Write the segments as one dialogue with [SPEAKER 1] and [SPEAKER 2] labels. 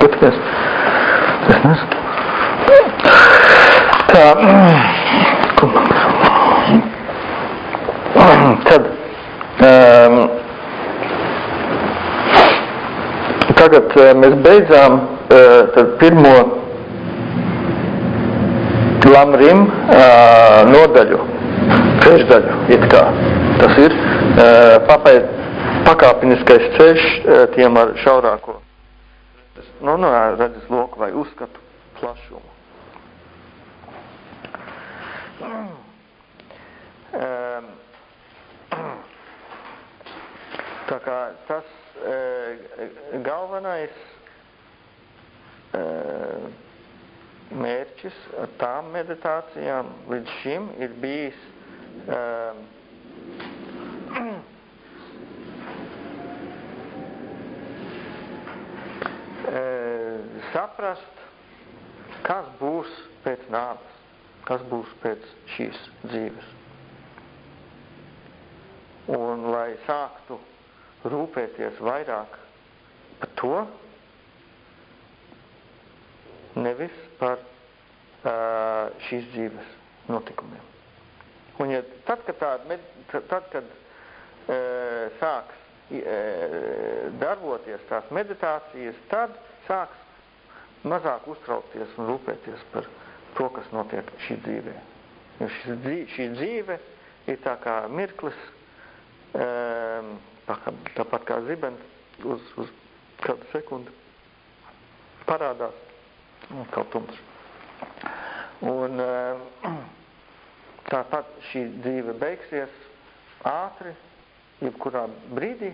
[SPEAKER 1] Skaties. Es nezinu. Tā. Tad. Um, tagad uh, mēs beidzām uh, tad pirmo lamrim uh, nodaļu, trešdaļu, it kā tas ir. Uh, papai, pakāpeniskais ceļš tiem ar šaurāko nu, nu, redzes loku vai uzskatu plašumu. Um, tā kā tas uh, galvenais uh, mērķis ar tām meditācijām līdz šim ir bijis saprast, kas būs pēc nāves, kas būs pēc šīs dzīves. Un lai sāktu rūpēties vairāk par to, nevis par uh, šīs dzīves notikumiem. Un ja tad, kad, tā, tad, kad uh, sāks darboties tās meditācijas, tad sāks mazāk uztraukties un rūpēties par to, kas notiek šī dzīvē. Jo šī dzīve, ir tā kā mirklis, kā, tāpat kā zibens uz, uz kādu sekundi parādās un kaut tumšs. Un um, tāpat šī dzīve beigsies ātri, jebkurā brīdī,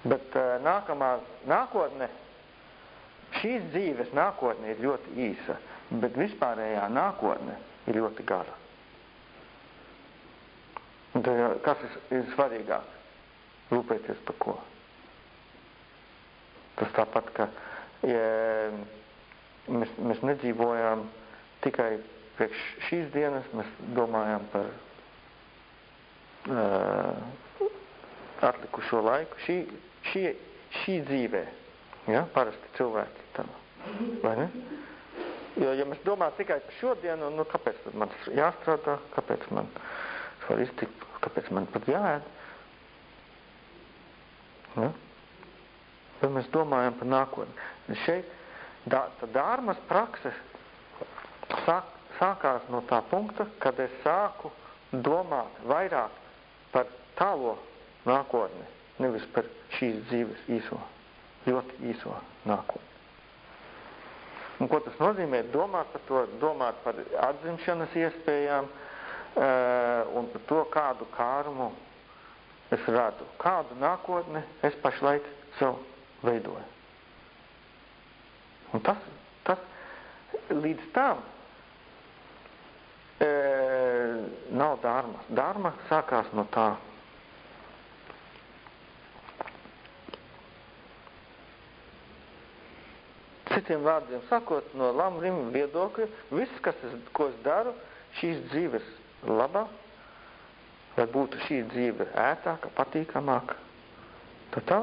[SPEAKER 1] Bet uh, nākamā nākotne, šīs dzīves nākotne ir ļoti īsa, bet vispārējā nākotne ir ļoti gara. Un tad, kas ir, ir svarīgāk? Rūpēties par ko? Tas tāpat, ka ja, mēs, mēs nedzīvojām tikai priekš šīs dienas, mēs domājam par uh, atlikušo laiku. Šī, šī, šī dzīvē, ja, parasti cilvēki tā, vai ne? Jo, ja mēs domājam tikai par šodienu, nu, kāpēc tad man jāstrādā, kāpēc man var iztikt, kāpēc man pat jāēd? Ja? Bet mēs domājam par nākotni. Šeit dā, dārmas prakse sāk, sākās no tā punkta, kad es sāku domāt vairāk par tālo nākotni, nevis par šīs dzīves īso, ļoti īso nākotni. Un ko tas nozīmē? Domāt par to, domāt par atzimšanas iespējām uh, un par to, kādu kārmu es radu, kādu nākotni es pašlaik sev veidoju. Un tas, tas līdz tam e, nav dārma. Dārma sākās no tā, Citiem vārdiem sakot, no lamrim viedokļa, viss, kas es, ko es daru, šīs dzīves labā, lai būtu šī dzīve ētāka, patīkamāka, tad tā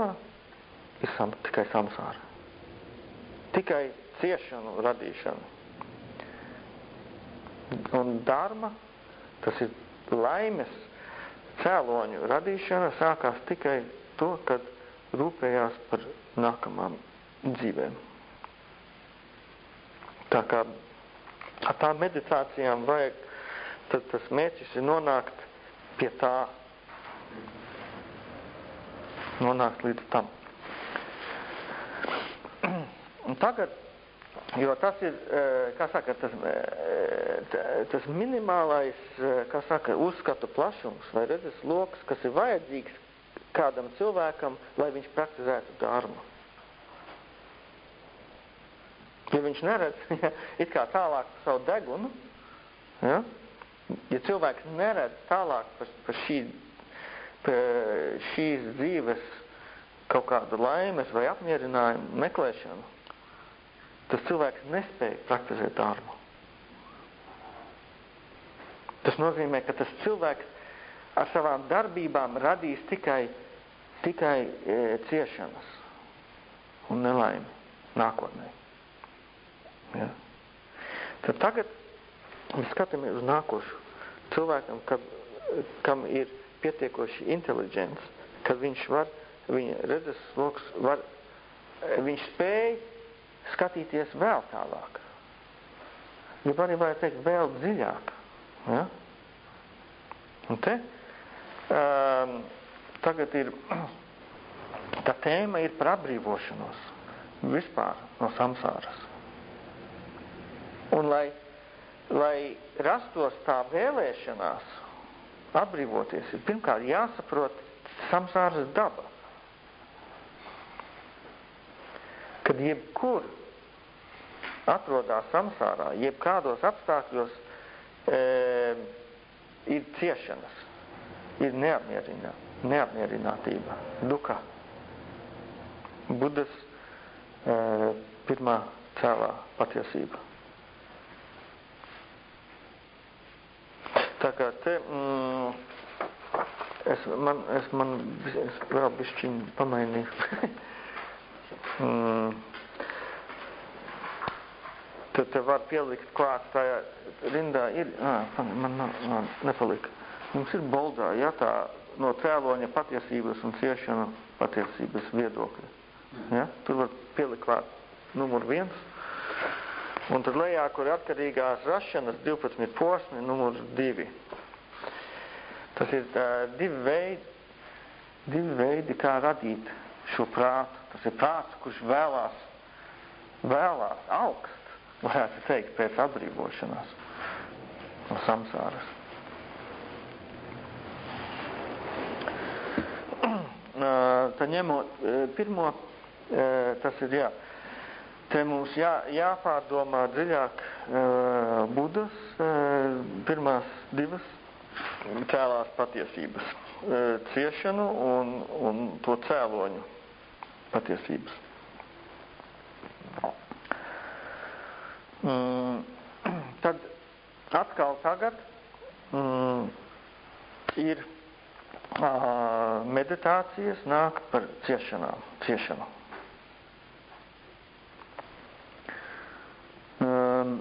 [SPEAKER 1] ir sam, tikai samsāra. Tikai ciešanu radīšana. Un dharma, tas ir laimes cēloņu radīšana, sākās tikai to, kad rūpējās par nākamām dzīvēm. Tā kā ar tām meditācijām vajag, tad tas mērķis ir nonākt pie tā, nonākt līdz tam. Un tagad, jo tas ir, eh, kā saka, tas, eh, tas minimālais, eh, kā saka, uzskatu plašums vai redzes loks, kas ir vajadzīgs kādam cilvēkam, lai viņš praktizētu dārmu. Ja viņš neredz, ja, it kā tālāk par savu degunu, ja, ja cilvēks neredz tālāk par, par, šī, par šīs dzīves kaut kādu laimes vai apmierinājumu meklēšanu, tas cilvēks nespēja praktizēt dārmu. Tas nozīmē, ka tas cilvēks ar savām darbībām radīs tikai, tikai e, ciešanas. un nelaimi nākotnē. Ja? Tad tagad mēs skatāmies uz nākošu cilvēkam, kad, kam ir pietiekoši inteliģents, kad viņš var, viņa redzes loks var, viņš spēj skatīties vēl tālāk. Ja arī varētu teikt vēl dziļāk. Ja? Un te um, tagad ir, tā tēma ir par atbrīvošanos vispār no samsāras. Un lai, lai rastos tā vēlēšanās atbrīvoties, ir pirmkārt jāsaprot samsāras daba. Kad jebkur atrodas samsārā, jebkādos apstākļos e, ir ciešanas, ir neapmierinā, neapmierinātība, duka. Budas e, pirmā cēlā patiesība. Tā kā te, mm, es, man, es, man, es vēl bišķiņ pamainīju. mm, tad te var pielikt klāt tajā rindā ir, ā, man nav, nā, nepalika. Mums ir boldā, ja tā no cēloņa patiesības un ciešana patiesības viedokļa. Ja? Tur var pielikt klāt numur viens. Un tad lejā, kur ir atkarīgās rašanas 12 posmi, numurs divi. Tas ir uh, divi veidi, divi veidi, kā radīt šo prātu. Tas ir prāts, kurš vēlās, vēlās augst varētu teikt, pēc atbrīvošanās no samsāras. Tā ņemot pirmo, tas ir jā, te mums jā, jāpārdomā dziļāk Budas pirmās divas cēlās patiesības ciešanu un, un to cēloņu patiesības. Mm, tad atkal tagad mm, ir uh, meditācijas nāk par ciešanām, ciešanu. Um,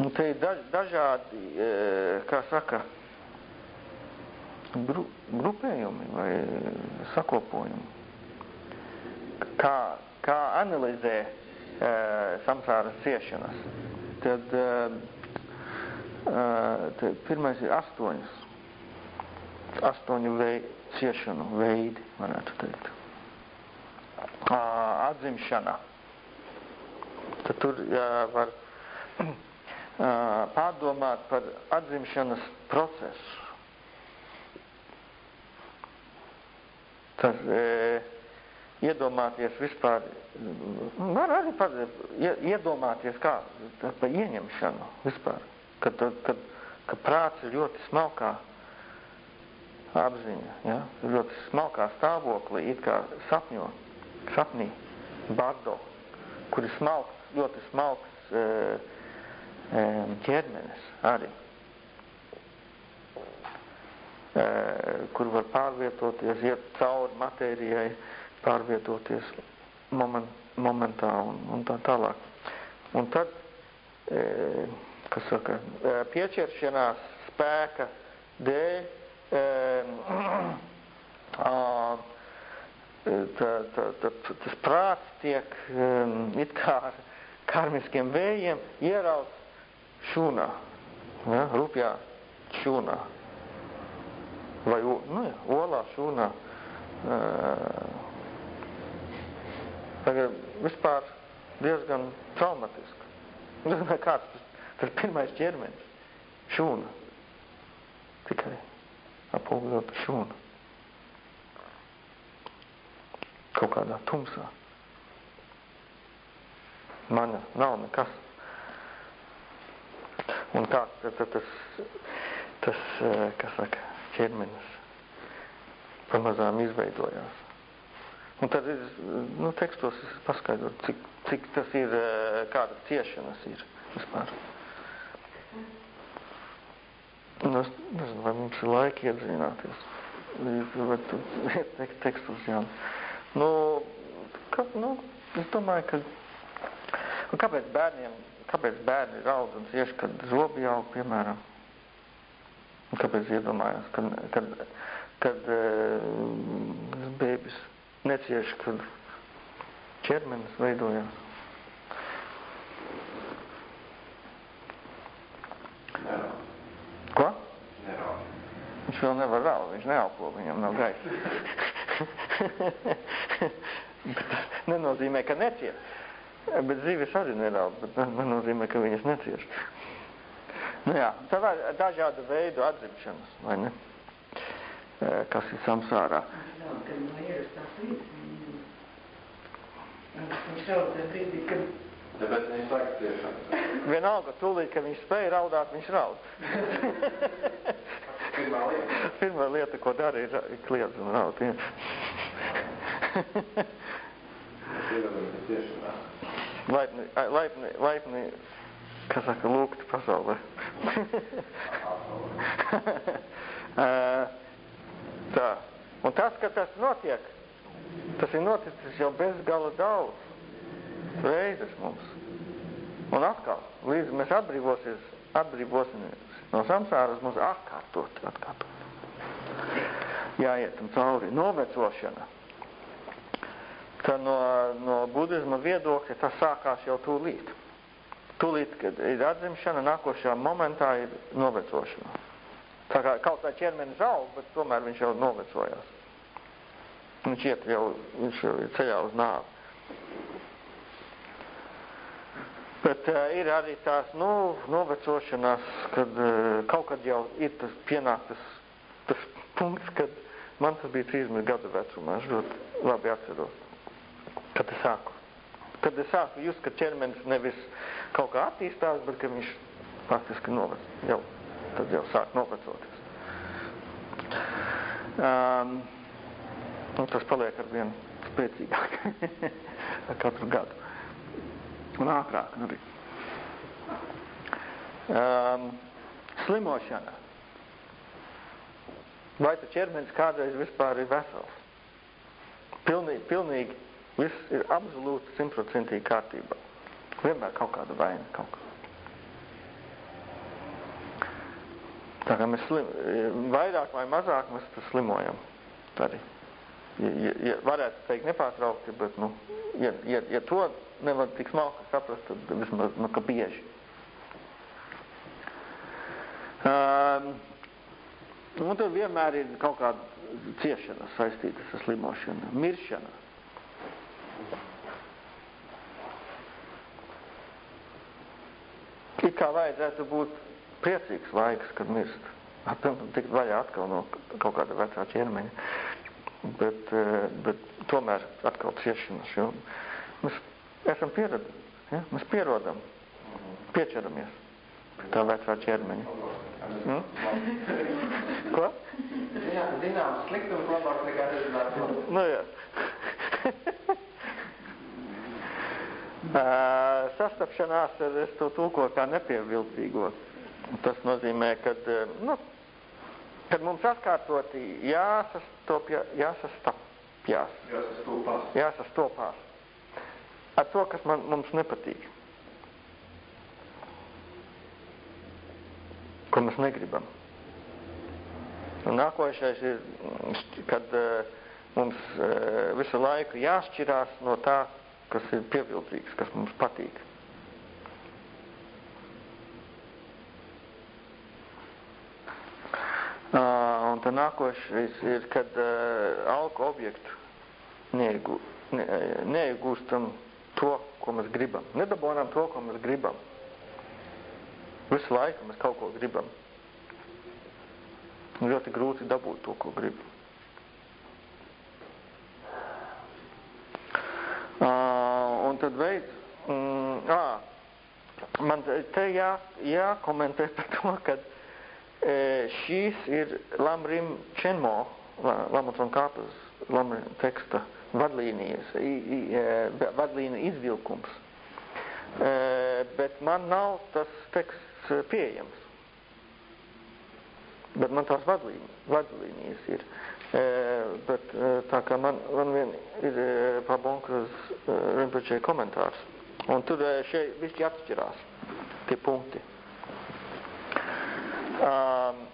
[SPEAKER 1] un te ir daž, dažādi, e, kā saka, gru, grupējumi vai sakopojumi. Kā, kā analizē uh, samsāras ciešanas, tad, uh, tad pirmais ir astoņas. Astoņu vei, ciešanu veidi, varētu teikt. Atzimšana. Tad tur uh, var pārdomāt par atzimšanas procesu. Tas, uh, iedomāties vispār, var arī par, iedomāties kā par ieņemšanu vispār, kad, kad, ka prāts ir ļoti smalkā apziņa, ja? ļoti smalkā stāvoklī, it kā sapņo, sapnī, bardo, kur ir smalks, ļoti smalks e, e, ķermenis arī, kur var pārvietoties, iet cauri matērijai, pārvietoties moment, momentā un, un tā tālāk. Un tad, kas saka, pieķeršanās spēka dēļ, tā, tā, tā, tas prāts tiek it kā ar karmiskiem vējiem ierauts šūnā, ja, rupjā šūnā, vai nu, olā šūnā. Uh, Tagad vispār diezgan traumatiski. Nezinu, kāds tas, tas pirmais ķermenis. Šūna. Tikai apogļota šūna. Kaut kādā tumsā. Mana nav nekas. Un tad, tad tas, tas, eh, kas saka, ķermenis pamazām izveidojās. Un tad ir, nu, tekstos paskaidrot, cik, cik tas ir, eh, kāda ciešanas ir vispār. Nu, es nezinu, vai mums ir laika iedzināties. teikt tekstus, jā. Nu, ka, nu, es domāju, ka, un kāpēc bērniem, kāpēc bērni raud un cieši, kad zobi jau, piemēram? Un kāpēc iedomājās, kad, kad, kad uh, bēbis necieš, kad ķermenis veidojās? Ko? Viņš vēl nevar raud, viņš neelpo, viņam nav gaisa. nenozīmē, ka necieš. Bet zivis arī neraud, bet nenozīmē, ka viņas necieš. Nu jā, tā var dažādu veidu atzimšanas, vai ne? Kas ir samsārā. Vienalga, tūlīt, ka viņš spēja raudāt, viņš raud.
[SPEAKER 2] Pirmā lieta.
[SPEAKER 1] Pirmā lieta, ko dara, ir kliedz un raud. Ja. Laipni, laipni, laipni, kā saka, lūgt pasaulē. Tā. Un tas, ka tas notiek, tas ir noticis jau bez gala daudz reizes mums. Un atkal, līdz mēs atbrīvosies, atbrīvosimies no samsāras, mums atkārtot, atkārtot. Jāiet un cauri. Novecošana. Tā no, no budisma viedokļa tas sākās jau tūlīt. Tūlīt, kad ir atzimšana, nākošajā momentā ir novecošana. Tā kā kaut kā ķermenis aug, bet tomēr viņš jau novecojās. Viņš iet jau, viņš jau ir ceļā uz nāvi. Bet uh, ir arī tās, nu, novecošanās, kad uh, kaut kad jau ir tas pienāk tas, tas punkts, kad man tas bija 30 gadu vecumā, es ļoti labi atceros, kad es sāku. Kad es sāku just, ka ķermenis nevis kaut kā attīstās, bet ka viņš faktiski novec, jau, tad jau sāk novecoties. Um, un tas paliek ar vien spēcīgāk ar katru gadu un ātrāk arī. Um, slimošana. Vai tu ķermenis kādreiz vispār ir vesels? Pilnīgi, pilnīgi viss ir absolūti simtprocentīgi kārtībā. Vienmēr kaut kāda vaina, kaut kā. Tā kā mēs slim, vairāk vai mazāk mēs slimojam. Arī. Ja, ja, ja varētu teikt nepārtraukti, bet, nu, ja, ja, ja to nevar tik smalki saprast, tad vismaz, nu, ka bieži. Um, un tad vienmēr ir kaut kāda ciešana saistītas ar slimošanu. Miršana. It kā vajadzētu būt priecīgs laiks, kad mirst. Tikt vaļā atkal no kaut kāda vecā ķermeņa. Bet, eh, bet tomēr atkal ciešanas, jo mēs esam pieraduši. Ja? Mēs pierodam, piečeramies pie tā vecā ķermeņa. Hmm? Ko?
[SPEAKER 2] Zināms, sliktums labāk nekā nezināt.
[SPEAKER 1] Nu jā. Sastapšanās ar es to tulkoju kā nepievilcīgo. Tas nozīmē, ka nu, kad mums atkārtoti jāsastopja, jāsastapjās,
[SPEAKER 2] Jāsastopās.
[SPEAKER 1] jāsastopās ar to, kas man, mums nepatīk. Ko mēs negribam. Un nākošais ir, kad mums visu laiku jāšķirās no tā, kas ir pievilcīgs, kas mums patīk. Uh, un tad nākošais ir, kad uh, alku objektu neiegū, ne, neiegūstam to, ko mēs gribam. Nedabonām to, ko mēs gribam. Visu laiku mēs kaut ko gribam. Un ļoti grūti dabūt to, ko gribam. Uh, un tad veids, mm, ā, man te jā, jākomentē par to, ka e, šīs ir Lamrim Čenmo, Lamotron kāpas Lamrim teksta vadlīnijas, i, i, e, vadlīnija izvilkums. E, bet man nav tas teksts pieejams. Bet man tās vadlīnijas, vadlīnijas ir. bet tā kā man, man vien ir Pabonkras Rinpoche komentārs. Un tur šeit viski atšķirās tie punkti. Um,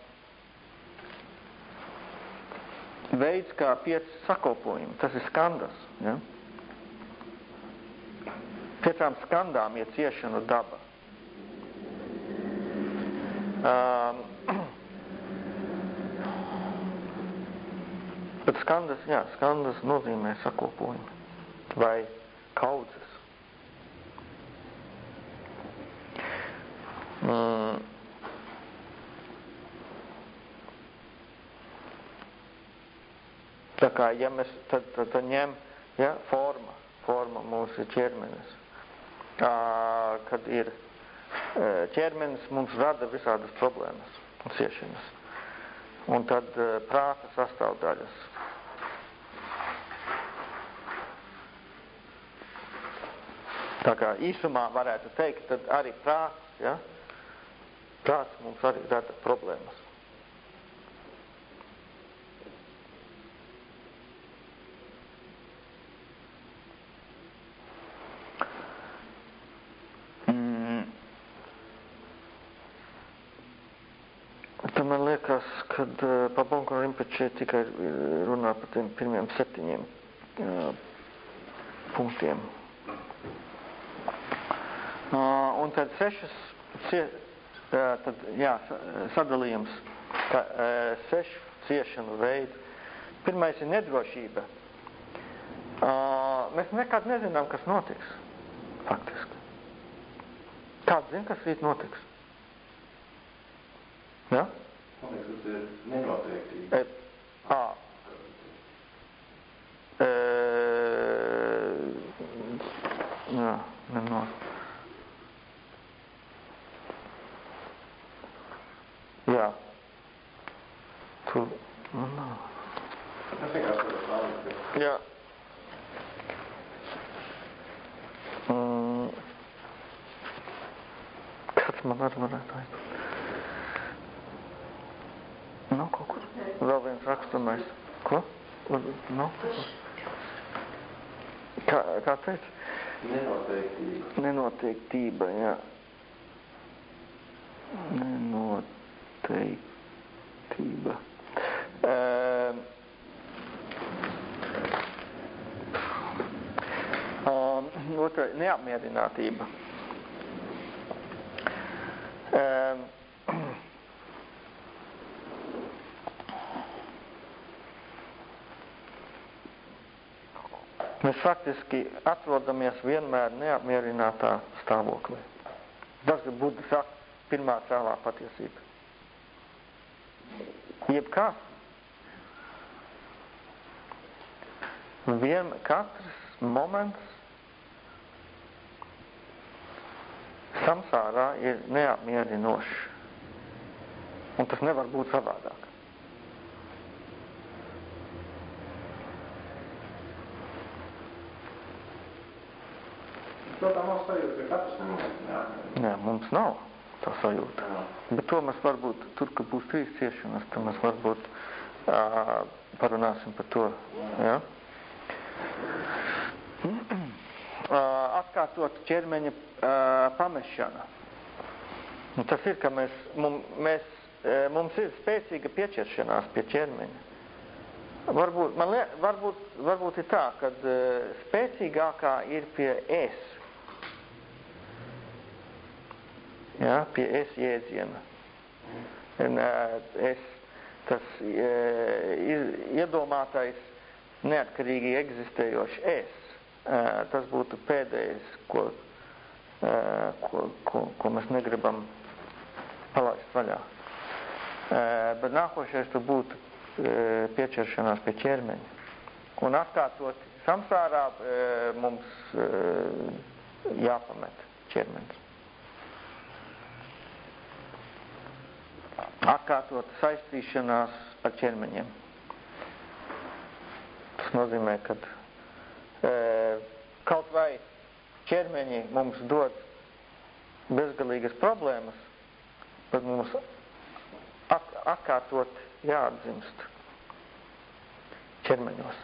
[SPEAKER 1] veids, kā pieci sakopojumi, tas ir skandas. Ja? Piecām skandām ir ciešanu daba. Um, bet skandas, jā, skandas nozīmē sakopojumi vai kaudzes. Mm. Tā kā, ja mēs tad, tad, tad ņem, ja, forma, forma mūsu ķermenis, tā, kad ir ķermenis mums rada visādas problēmas un ciešanas. Un tad prāta sastāvdaļas. Tā kā īsumā varētu teikt, tad arī prāts, ja, prāts mums arī rada problēmas. man liekas, kad uh, Pabonko Rimpeče tikai runā par tiem pirmiem septiņiem uh, punktiem. Uh, un tad sešas, uh, tad, jā, sadalījums, ka, uh, sešu ciešanu veidu. Pirmais ir nedrošība. Uh, mēs nekad nezinām, kas notiks, faktiski. Kāds zina, kas rīt notiks? Ja?
[SPEAKER 2] Man liekas, tas ir nenoteiktība.
[SPEAKER 1] E, ā. E, jā, neno. Jā. Tu, nu, nav.
[SPEAKER 2] Es vienkārši varu stāvēt.
[SPEAKER 1] Jā. Mm. Kāds man arī varētu aizbūt? Nav kaut kur. Vēl viens rakstamais. Ko? Kaut kur. Kā, kā teica?
[SPEAKER 2] Nenoteiktība.
[SPEAKER 1] Nenoteiktība, jā. Nenoteiktība. Uh, um, otra, neapmierinātība. Um, mēs faktiski atrodamies vienmēr neapmierinātā stāvoklī. Ir Buda saka, pirmā cēlā patiesība. Jebkas. Vien, katrs moments samsārā ir neapmierinošs. Un tas nevar būt savādāk.
[SPEAKER 2] To tā nav sajūta, ka katrs neapmierina.
[SPEAKER 1] Nē, mums nav tā sajūta.
[SPEAKER 2] Jā.
[SPEAKER 1] Bet to mēs varbūt, tur, ka būs trīs ciešanas, tad mēs varbūt uh, parunāsim par to. Ja? Uh, atkārtot ķermeņa uh, pamešana. Un tas ir, ka mēs, mum, mēs, mums ir spēcīga pieķeršanās pie ķermeņa. Varbūt, man liek, varbūt, varbūt ir tā, ka spēcīgākā ir pie es. Ja, pie es jēdziena. Un, es, tas iedomātais neatkarīgi eksistējošs es. Tas būtu pēdējais, ko, ko, ko, ko mēs negribam palaist vaļā. Bet nākošais tur būtu pieķeršanās pie ķermeņa. Un atkārtot samsārā mums jāpamet ķermenis. Atkārtot saistīšanās ar ķermeņiem. Tas nozīmē, ka e, kaut vai ķermeņi mums dod bezgalīgas problēmas, bet mums at, atkārtot jāatdzimst. ķermeņos.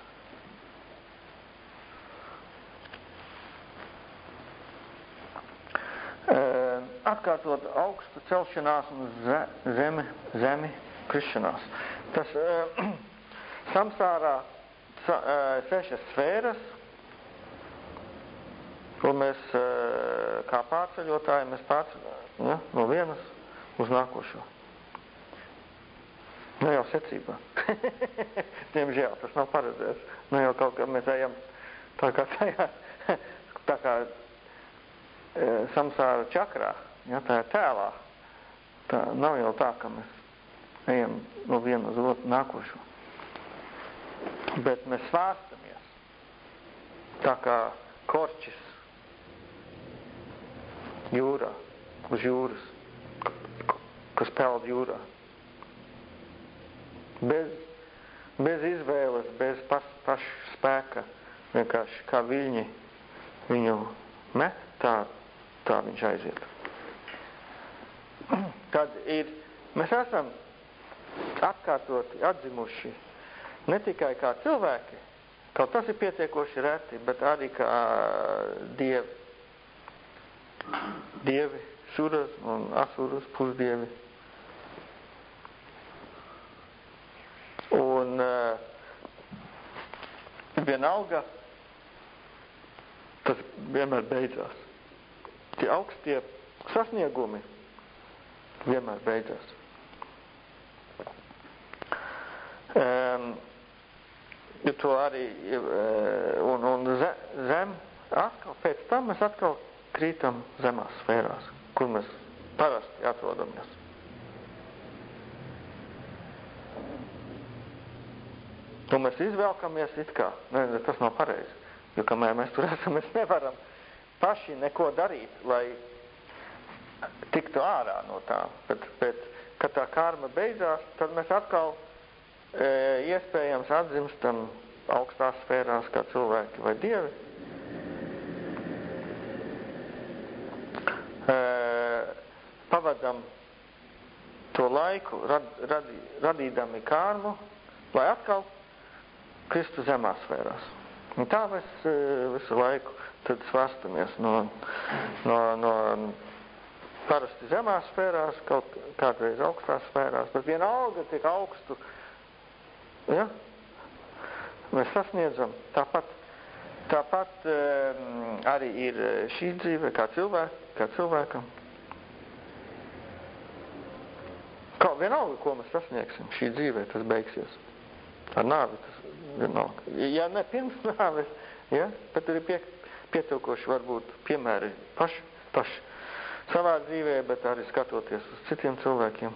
[SPEAKER 1] Atkārtot augstu celšanās un zemi, zemi krišanās. Tas uh, samsārā sa, uh, sešas sfēras, ko mēs uh, kā pārceļotāji mēs pārceļojam ja, no vienas uz nākošo. Nu jau secībā. Diemžēl tas nav paredzēts. Nu jau kaut kā mēs ejam tā kā tajā, tā kā samsāra čakrā, ja, tā ir tēlā. Tā nav jau tā, ka mēs ejam no viena uz otru nākošo. Bet mēs svārstamies. Tā kā korķis jūrā, uz jūras, kas peld jūrā bez, bez izvēles, bez pas, pašu spēka, vienkārši kā viņi viņu met, tā, tā viņš aiziet. Tad ir, mēs esam atkārtoti atzimuši ne tikai kā cilvēki, kaut tas ir pietiekoši reti, bet arī kā dievi. Dievi, suras un asuras pusdievi. Un uh, vienalga, tas vienmēr beidzās. Tie augstie sasniegumi vienmēr beidzās. Um, jo to arī, un, un zem, atkal pēc tam mēs atkal krītam zemās sfērās, kur mēs parasti atrodamies. Un mēs izvelkamies it kā, ne, tas nav pareizi, jo kamēr mēs tur esam, mēs nevaram paši neko darīt, lai tiktu ārā no tā. Bet, bet kad tā karma beidzās, tad mēs atkal e, iespējams atzimstam augstās sfērās kā cilvēki vai dievi. E, pavadam to laiku, rad, rad, radīdami karmu, lai atkal kristu zemās sfērās. Un tā mēs e, visu laiku tad svastamies no, no, no parasti zemās sfērās, kaut kādreiz augstās sfērās, bet vienalga tik augstu, ja, mēs sasniedzam. Tāpat, tāpat um, arī ir šī dzīve kā, cilvēk, kā cilvēkam. Kā vienalga, ko mēs sasniegsim, šī dzīve tas beigsies. Ar nāvi tas vienalga. Ja ne pirms nāves, ja, bet ir pie, pietaukoši varbūt piemēri paši, paši savā dzīvē, bet arī skatoties uz citiem cilvēkiem,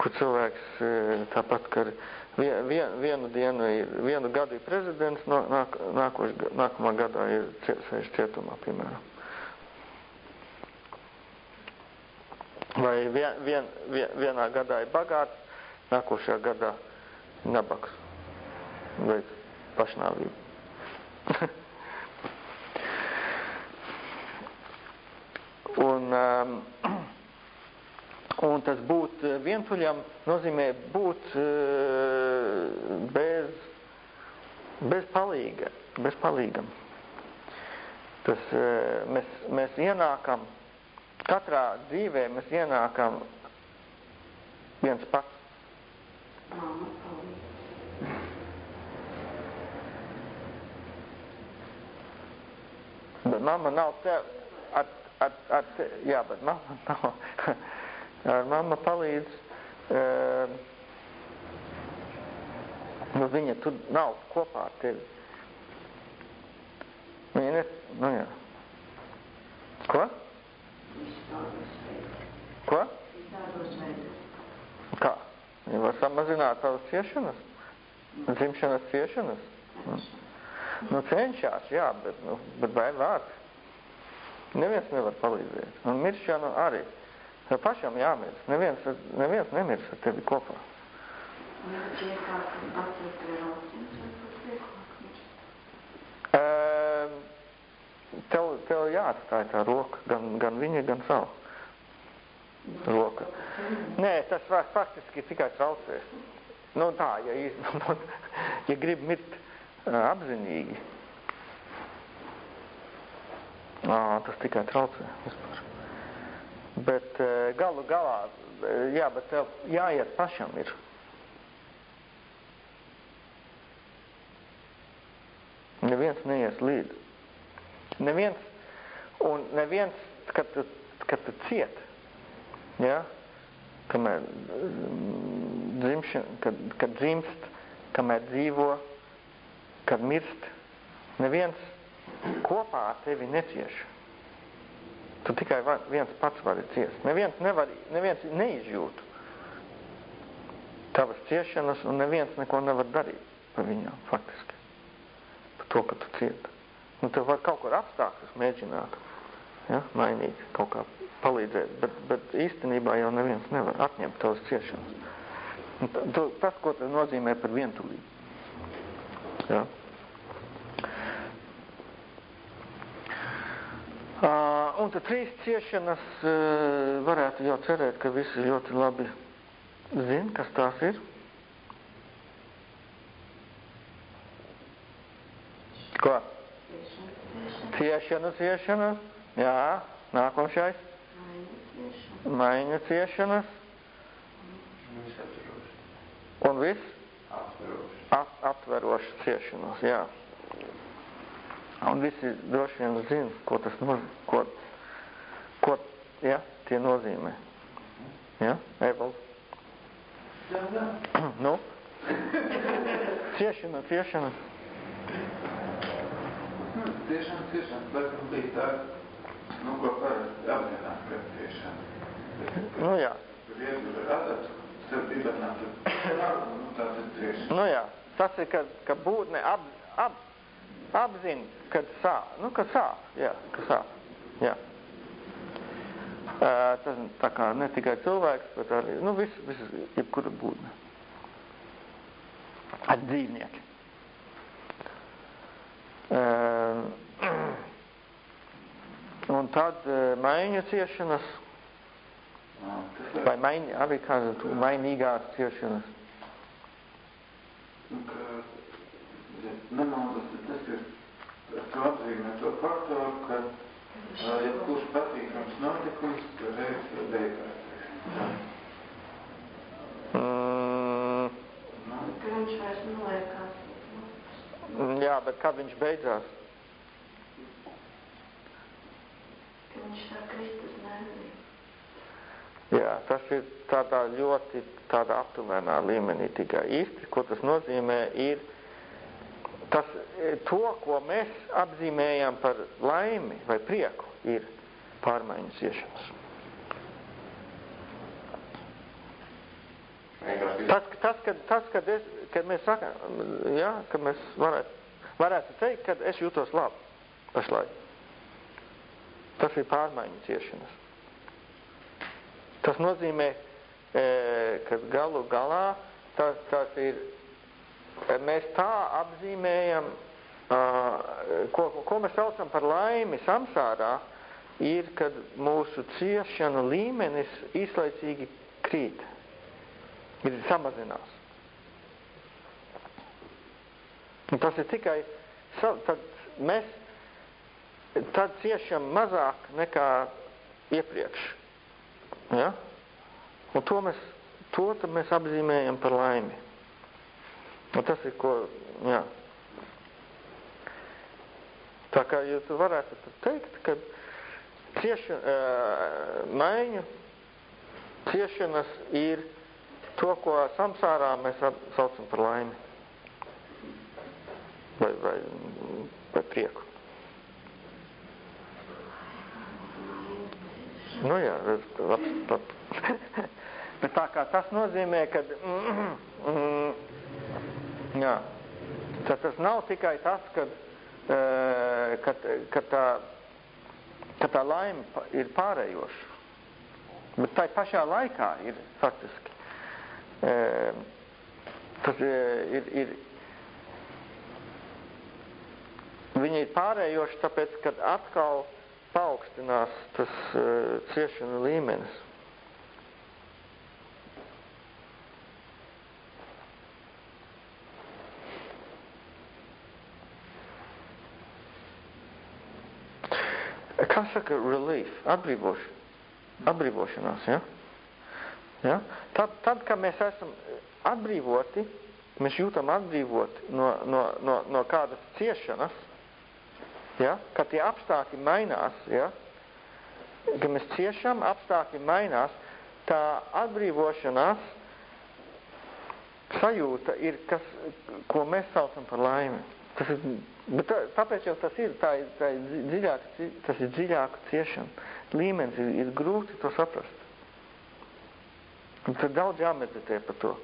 [SPEAKER 1] kur cilvēks e, tāpat, ka vien, vien, vienu dienu ir, vienu gadu ir prezidents, nāk, nākoš, nākamā gadā ir sēž cietumā, piemēram. Vai vien, vien, vien, vienā gadā ir bagāts, nākošajā gadā nabaks veic pašnāvību. un, um, un tas būt vientuļam nozīmē būt uh, bez, bez palīga, bez palīgam. Tas uh, mēs, mēs ienākam, katrā dzīvē mēs ienākam viens pats. Bet mamma nav tev, ar, ar, ar jā, bet mamma nav, ar mamma palīdz, uh, nu viņa tur nav kopā ar tevi. Viņa ne, nu jā. Ko? Ko? Kā? Viņa var samazināt tavas ciešanas? Dzimšanas ciešanas? Mm. Nu, cenšas, jā, bet, nu, bet vai var? Neviens nevar palīdzēt. Un miršana arī. Tev pašam jāmirst. Neviens, neviens nemirs ar tevi kopā. Uh, tev, tev jāatstāj tā roka, gan, gan viņa, gan savu roka. Nē, tas faktiski tikai traucēs. Nu tā, ja, ja grib mirt uh, apzinīgi, tas tikai traucē vispār. Bet galu galā, jā, bet tev jāiet pašam ir. Neviens neies līdzi. Neviens, un neviens, kad tu, kad tu ciet, ja, kamēr dzimšana, kad, kad dzimst, kamēr dzīvo, kad mirst, neviens kopā ar tevi necieš. Tu tikai var, viens pats vari ciest. Neviens, nevar, neviens neizjūt tavas ciešanas, un neviens neko nevar darīt par viņām, faktiski. Par to, ka tu cieti. Nu, tev var kaut kur apstākļus mēģināt, ja, mainīt, kaut kā palīdzēt, bet, bet īstenībā jau neviens nevar atņemt tavas ciešanas. Un tas, ko tas nozīmē par vientulību. Ja. Uh, un tad trīs ciešanas uh, varētu jau cerēt, ka visi ļoti labi zina, kas tās ir. Ko? Ciešana, ciešana. Jā, nākošais. Maiņu ciešanas. Un viss? At, atverošas ciešanas, jā. Un visi droši vien zina, ko tas nozīmē, ko, ko ja, tie nozīmē. Ja, Evalds? nu? ciešana, ciešana.
[SPEAKER 3] Ciešana, ciešana, bet nu bija tā, nu, ko parasti apzinās, ka ciešana.
[SPEAKER 1] Nu jā.
[SPEAKER 3] Iedura radāt, sev dibināt, nu, tā tad ciešana.
[SPEAKER 1] Nu jā, tas ir, ka, ka būtne ap, ap, apzina, kad sāp, nu, kad sāp, jā, ka sāp, jā. Uh, tas tā kā ne tikai cilvēks, bet arī, nu, viss, viss, jebkura būtne. Ar dzīvnieki. Uh, un tad uh, maiņu ciešanas, vai maiņa, arī kāda mainīgās ciešanas.
[SPEAKER 3] Nu, ka, ja nemaldos, tas ir, to atzīmē to faktoru, ka ja kurš patīkams notikums, reiz beigās.
[SPEAKER 1] Mm,
[SPEAKER 4] Ka viņš vairs noliekās.
[SPEAKER 1] jā, bet kad viņš beidzās?
[SPEAKER 4] Ka viņš sāk krist uz nerviem.
[SPEAKER 1] Jā, tas ir tādā ļoti tādā aptuvenā līmenī tikai īsti, ko tas nozīmē, ir tas, to, ko mēs apzīmējam par laimi vai prieku, ir pārmaiņas iešanas. Tas, tas, kad, tas kad, es, kad mēs sakām, jā, ka mēs varētu, varētu teikt, ka es jūtos labi pašlaik. Tas ir pārmaiņu ciešanas. Tas nozīmē, e, ka galu galā tas, tas ir, e, mēs tā apzīmējam, ko, ko mēs saucam par laimi samsārā, ir, kad mūsu ciešanu līmenis īslaicīgi krīt, ir samazinās. Un tas ir tikai, tad mēs tad ciešam mazāk nekā iepriekš. Ja? Un to mēs, to mēs apzīmējam par laimi. Un tas ir, ko, jā. Tā kā jūs varētu teikt, ka cieša, maiņu ciešanas ir to, ko samsārā mēs saucam par laimi. Vai, vai, vai prieku. Nu jā, labs, labs. Bet tā kā tas nozīmē, ka jā, tad tas nav tikai tas, ka, ka, ka, tā, ka tā laime ir pārējoša. Bet tai pašā laikā ir faktiski. Tas ir, ir viņi ir pārējoši, tāpēc, kad atkal paaugstinās tas uh, ciešana līmenis. Kā saka relief? Atbrīvoš, atbrīvošanās, ja? Ja? Tad, tad, kad mēs esam atbrīvoti, mēs jūtam atbrīvoti no, no, no, no kādas ciešanas, ja? kad tie apstākļi mainās, ja? kad mēs ciešam, apstākļi mainās, tā atbrīvošanās sajūta ir, kas, ko mēs saucam par laimi. Tas ir, bet tā, tāpēc jau tas ir, tā ir, tā ir dziļāk, tas ir dziļāka ciešana. Līmenis ir, ir grūti to saprast. Un tad daudz jāmeditē par to.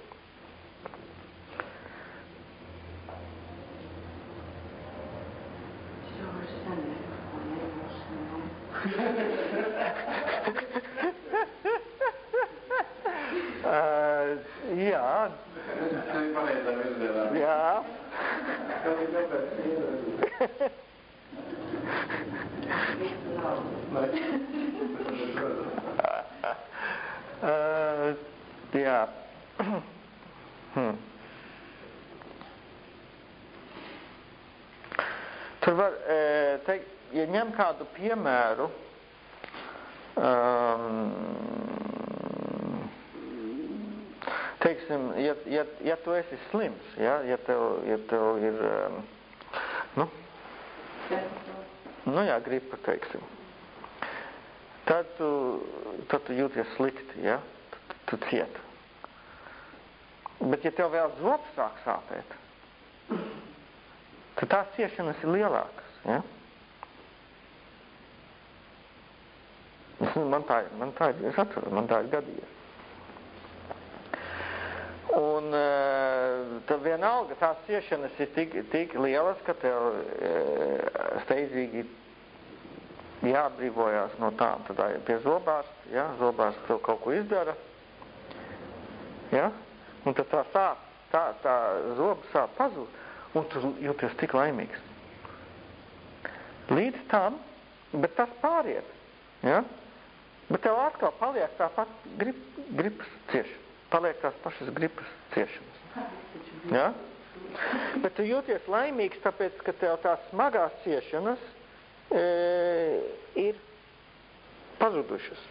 [SPEAKER 1] uh, jā.
[SPEAKER 3] Tas ir pareizā virzienā.
[SPEAKER 1] Jā. uh, jā. hmm. Tur var teikt, ja ņem kādu piemēru, um, teiksim, ja, ja, ja tu esi slims, ja, ja, tev, ja tev ir, um, nu, nu jā, gripa, teiksim, tad tu, tad tu jūties slikti, ja, tu, tu ciet. Bet ja tev vēl zops sāk sāpēt, tad tās ciešanas ir lielākas, ja. Man tā, man tā ir, es atceru, man tā ir gadījies. Un uh, tad vienalga tās ciešanas ir tik, tik lielas, ka tev uh, steidzīgi jāatbrīvojās no tām. Tad ir pie zobārsta, ja, zobārsts tev kaut ko izdara, ja, un tad tā sāp, tā, tā zoba sāp pazūd, un tu jūties tik laimīgs. Līdz tam, bet tas pāriet, ja, bet tev atkal paliek tāpat grip, gripas ciešana paliek tās pašas gripas ciešanas. Ja? Bet tu jūties laimīgs, tāpēc, ka tev tās smagās ciešanas e, ir pazudušas.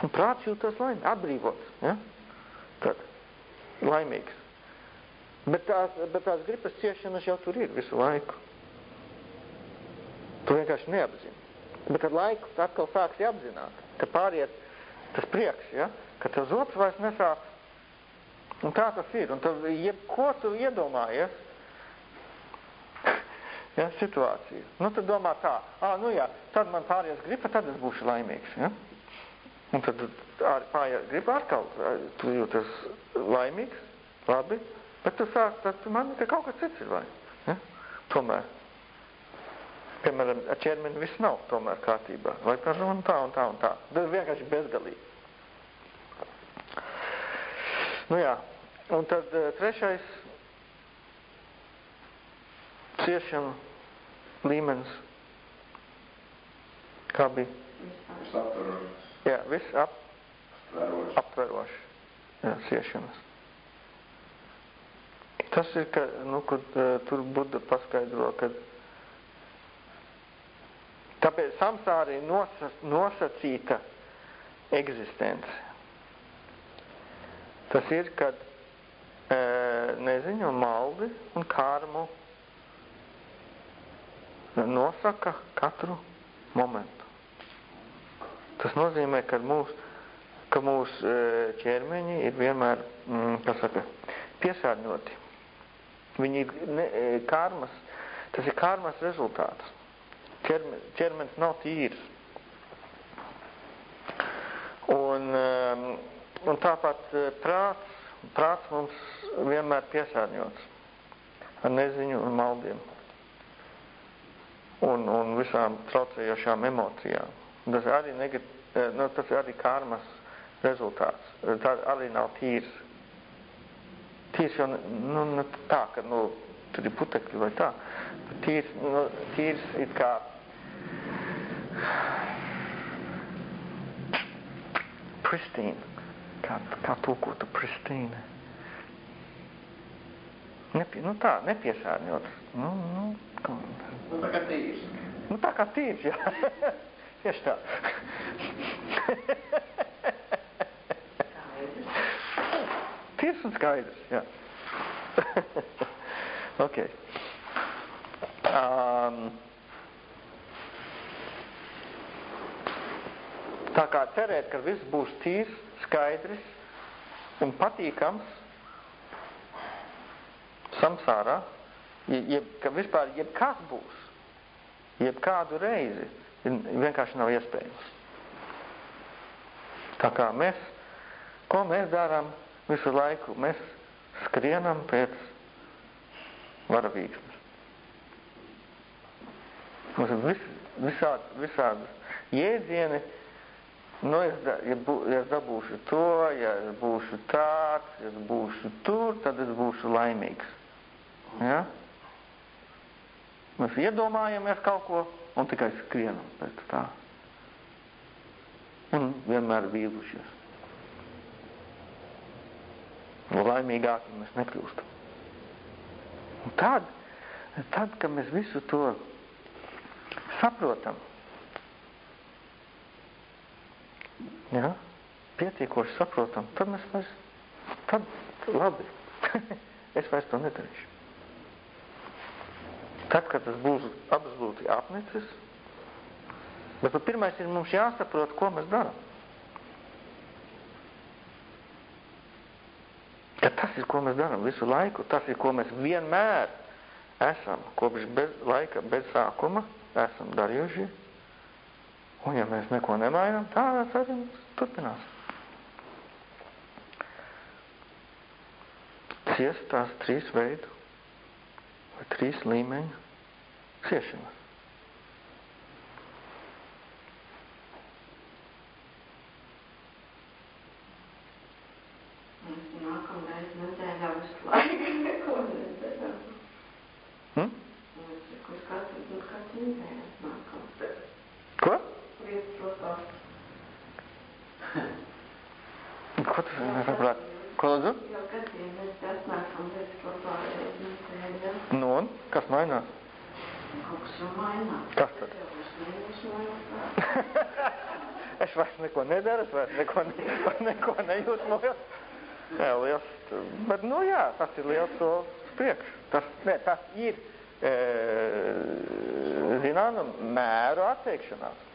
[SPEAKER 1] Un prāts jūtas laimīgs, atbrīvots. Ja? Tad, laimīgs. Bet tās, bet tās gripas ciešanas jau tur ir visu laiku. Tu vienkārši neapzini. Bet ar laiku atkal sāksi apzināt, ka pāriet tas prieks, ja? ka tev zops vairs nesāp. Un tā tas ir. Un tad, jebko tu iedomājies, ja, situāciju. Nu, tad domā tā, ā, nu jā, tad man pāries gripa, tad es būšu laimīgs. Ja? Un tad pārējās gripa atkal, tu jūtas laimīgs, labi, bet tu sāk, tad man te kaut kas cits ir vai. Ja? Tomēr. Piemēram, ar ķermeni viss nav tomēr kārtībā. Vai tā un tā un tā un tā. Tas vienkārši bezgalīgi. Nu jā, un tad uh, trešais ciešana līmenis. Kā bija?
[SPEAKER 2] Visaptvarošs.
[SPEAKER 1] Jā, viss ap, aptveroši. Jā, ciešanas. Tas ir, ka, nu, kad uh, tur Buda paskaidro, ka tāpēc samsāra ir nosa, nosacīta eksistence. Tas ir, kad e, neziņu un maldi un kārmu nosaka katru momentu. Tas nozīmē, ka mūsu ka mūs e, ķermeņi ir vienmēr, mm, kas saka, piesārņoti. Viņi ir ne, e, karmas, tas ir karmas rezultāts. Ķerme, ķermenis nav tīrs. Un, um, Un tāpat eh, prāts, prāts mums vienmēr piesārņots ar neziņu un maldiem un, un visām traucējošām emocijām. Tas arī, negat, eh, nu, tas arī karmas rezultāts. Tā arī nav tīrs. Tīrs jau nu, tā, ka nu, tur ir putekļi vai tā. Tīrs, nu, tīrs ir kā pristine kā, kā tūkotu pristīna. Nepie, nu tā, nepiesārņot. Nu, nu, kā.
[SPEAKER 2] Nu, tā kā tīrs.
[SPEAKER 1] Nu, tā kā tīrs, jā. Tieši tā. Tīrs un skaidrs, jā. ok. Tā kā cerēt, ka viss būs tīrs, skaidrs un patīkams samsārā, jeb, ka vispār jebkas būs, jebkādu reizi, vienkārši nav iespējams. Tā kā mēs, ko mēs darām visu laiku? Mēs skrienam pēc varavīksmes. Mums ir vis, visādi, visādi jēdzieni, nu, es, da, ja, bū, ja es dabūšu to, ja es būšu tāds, ja es būšu tur, tad es būšu laimīgs. Ja? Mēs iedomājamies kaut ko un tikai skrienam pēc tā. Un vienmēr vīlušies. Un laimīgāki mēs nekļūstam. Un tad, tad, kad mēs visu to saprotam, ja, pietiekoši saprotam, tad mēs vairs, tad labi, es vairs to nedarīšu. Tad, kad tas būs absolūti apnicis, bet nu, pirmais ir mums jāsaprot, ko mēs darām. Ka tas ir, ko mēs darām visu laiku, tas ir, ko mēs vienmēr esam, kopš bez, laika bez sākuma, esam darījuši. Un ja mēs neko nemainām, tā tas arī turpinās. Ciest tās trīs veidu vai trīs līmeņu ciešanas.
[SPEAKER 4] Nākamreiz nedēļā visu laiku neko nedarām.
[SPEAKER 1] Hmm?
[SPEAKER 4] Mēs uz katru, uz katru nedēļu nākam.
[SPEAKER 1] Ko?
[SPEAKER 4] Vietas rokās.
[SPEAKER 1] Ko tas nesaprāt? Ko lūdzu?
[SPEAKER 4] Jau gadiem mēs atnākam vietas rokā reiz nedēļā.
[SPEAKER 1] Nu un? Kas mainās?
[SPEAKER 4] Kaut kas
[SPEAKER 1] tad?
[SPEAKER 4] Es
[SPEAKER 1] vairs neko nedaru, es vairs neko, ne, neko nejūsmojos. Jā, liels, bet, nu jā, tas ir liels solis uz priekšu. Tas, ne, tas ir, e, zinām, mēru atteikšanās.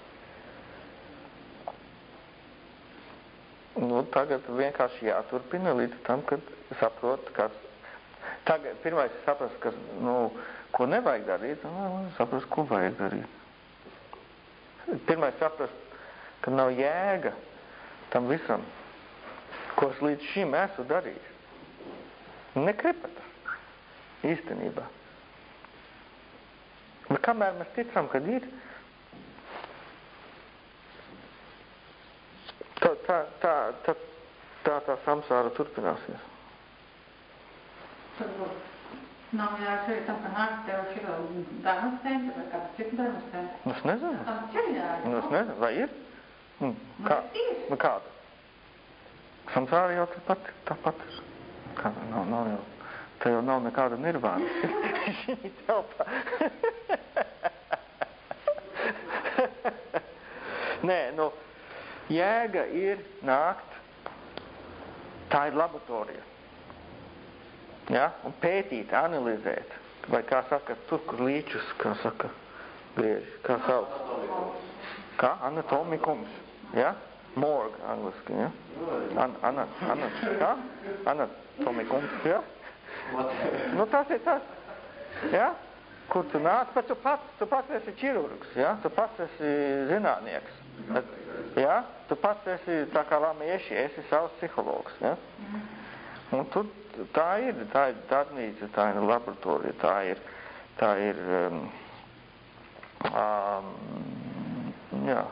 [SPEAKER 1] Nu, tagad vienkārši jāturpina līdz tam, kad saprot, kas... Tagad pirmais saprast, kas, nu, ko nevajag darīt, un saprast, ko vajag darīt. Pirmais saprast, ka nav jēga tam visam, ko es līdz šim esmu darījis. Nekripata. Īstenībā. Bet kamēr mēs ticam, kad ir, tā tā, tā, tā, tā, tā samsāra turpināsies.
[SPEAKER 5] Nav jāatšķiras tam, ka nāk tev šī dārmas centra vai kāds cits dārmas centra.
[SPEAKER 1] Nu, es nezinu.
[SPEAKER 5] Tam ir jāatšķiras.
[SPEAKER 1] Nu, es nezinu, vai ir? Nu, kā, nu, kāda? Samsāra jau tāpat, tāpat. Kā, nav, nav jau, te jau nav nekāda nirvāna. Šī telpā. Nē, nu, jēga ir nākt, tā ir laboratorija. Ja? Un pētīt, analizēt. Vai kā saka, tur, kur līčus, kā saka, griež, kā sauc. Kā? Anatomikums. Ja? Morg, angliski, ja? An, ana, ana, kā? Anatomikums, ja? Nu, tas ir tas. Ja? Kur tu nāc, bet tu pats, tu pats esi ķirurgs, ja? Tu pats esi zinātnieks. Bet, ja? Tu pats esi tā kā lamieši, esi savs psihologs, ja? Un tu, tā ir, tā ir darbnīca, tā ir laboratorija, tā ir, tā ir, um, um, jā.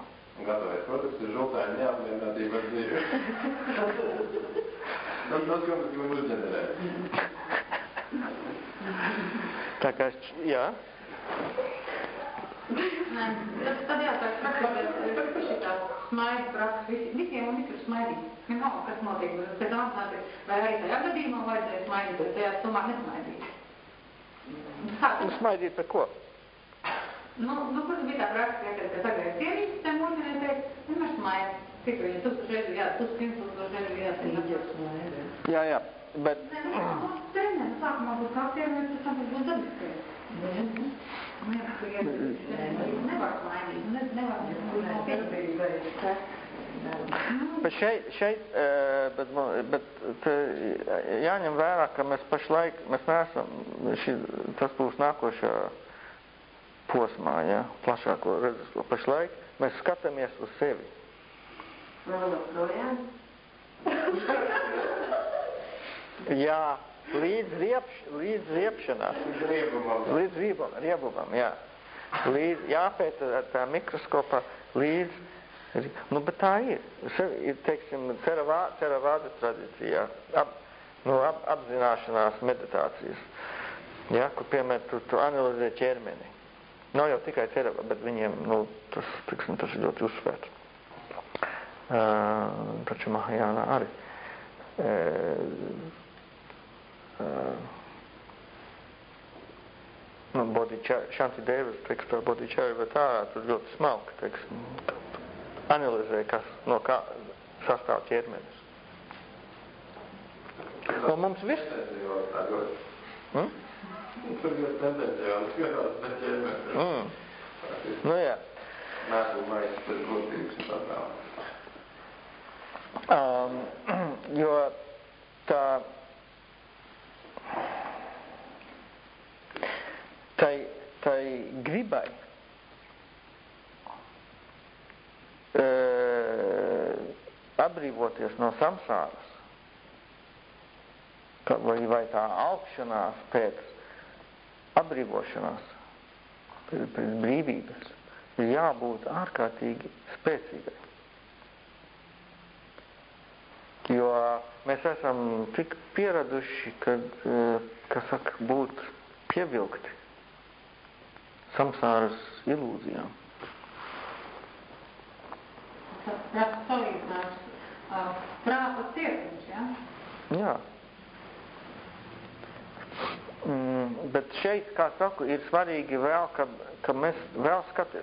[SPEAKER 2] Gatavais produkts ir žultājiem neapmierinātība ar dzīvi. Tas tas, ko mēs gribam uzģenerēt.
[SPEAKER 1] Tā kā, jā,
[SPEAKER 5] Nē, tad, tad jāsāk praktiski šitā smaidu praksa. Visi, visiem un visur smaidīt. Vienalga, kas notiek. Bet pēc tam apzināties, vai arī tajā gadījumā vajadzēja smaidīt, vai tajā tomēr nesmaidīt. Kā
[SPEAKER 1] nu smaidīt par ko?
[SPEAKER 5] Nu, nu, kur bija tā praksa, ka, ka tagad sievietes te mūžinē teikt, nu, mēs māja, cik viņa tūkstoši reizi, jā, tūkstoši tūkstoši reizi jāsaka.
[SPEAKER 1] Jā, jā, bet
[SPEAKER 5] Nē, nu, nu, trenē, nu, sākumā būs kā pierunāt, pēc tam būs dabiskais. Nu.
[SPEAKER 1] Bet šeit, šeit bet, man- bet jāņem vērā, ka mēs pašlaik, mēs neesam, šī, tas būs nākošā posmā, ja, plašāko redzes, pašlaik mēs skatāmies uz sevi. Jā, līdz, riepš, līdz riepšanās,
[SPEAKER 3] Griebumam.
[SPEAKER 1] līdz riebam, riebumam, jā. Līdz, jāpēta ar tā mikroskopā līdz, nu, bet tā ir. Sev, ir, teiksim, ceravā, ceravāda tradīcijā, ap, nu, ap, apzināšanās meditācijas, jā, kur, piemēram, tu, tu analizē ķermeni. Nav jau tikai ceravā, bet viņiem, nu, tas, teiksim, tas ir ļoti uzsvērts. Uh, taču Mahajānā arī. Uh, nu, Bodičā, Šanti Devas tekstā Bodičāri tā, tur ļoti smalki, teiksim, analizē, kas, no kā sastāv ķermenis. Un mums viss, hm?
[SPEAKER 3] Ķermenis.
[SPEAKER 1] Mm. Nu jā. Um, jo tā, tai, tai gribai uh, atbrīvoties no samsāras, vai, vai tā augšanās pēc atbrīvošanās, pēc, pēc brīvības, ir jābūt ārkārtīgi spēcīgai. Jo mēs esam tik pieraduši, kad, eh, kas saka, būt pievilkti samsāras ilūzijām.
[SPEAKER 5] Tas salīdzinājums. Uh, prāta cietums, jā?
[SPEAKER 1] Jā. Mm, bet šeit, kā saku, ir svarīgi vēl, ka, ka mēs vēl skat,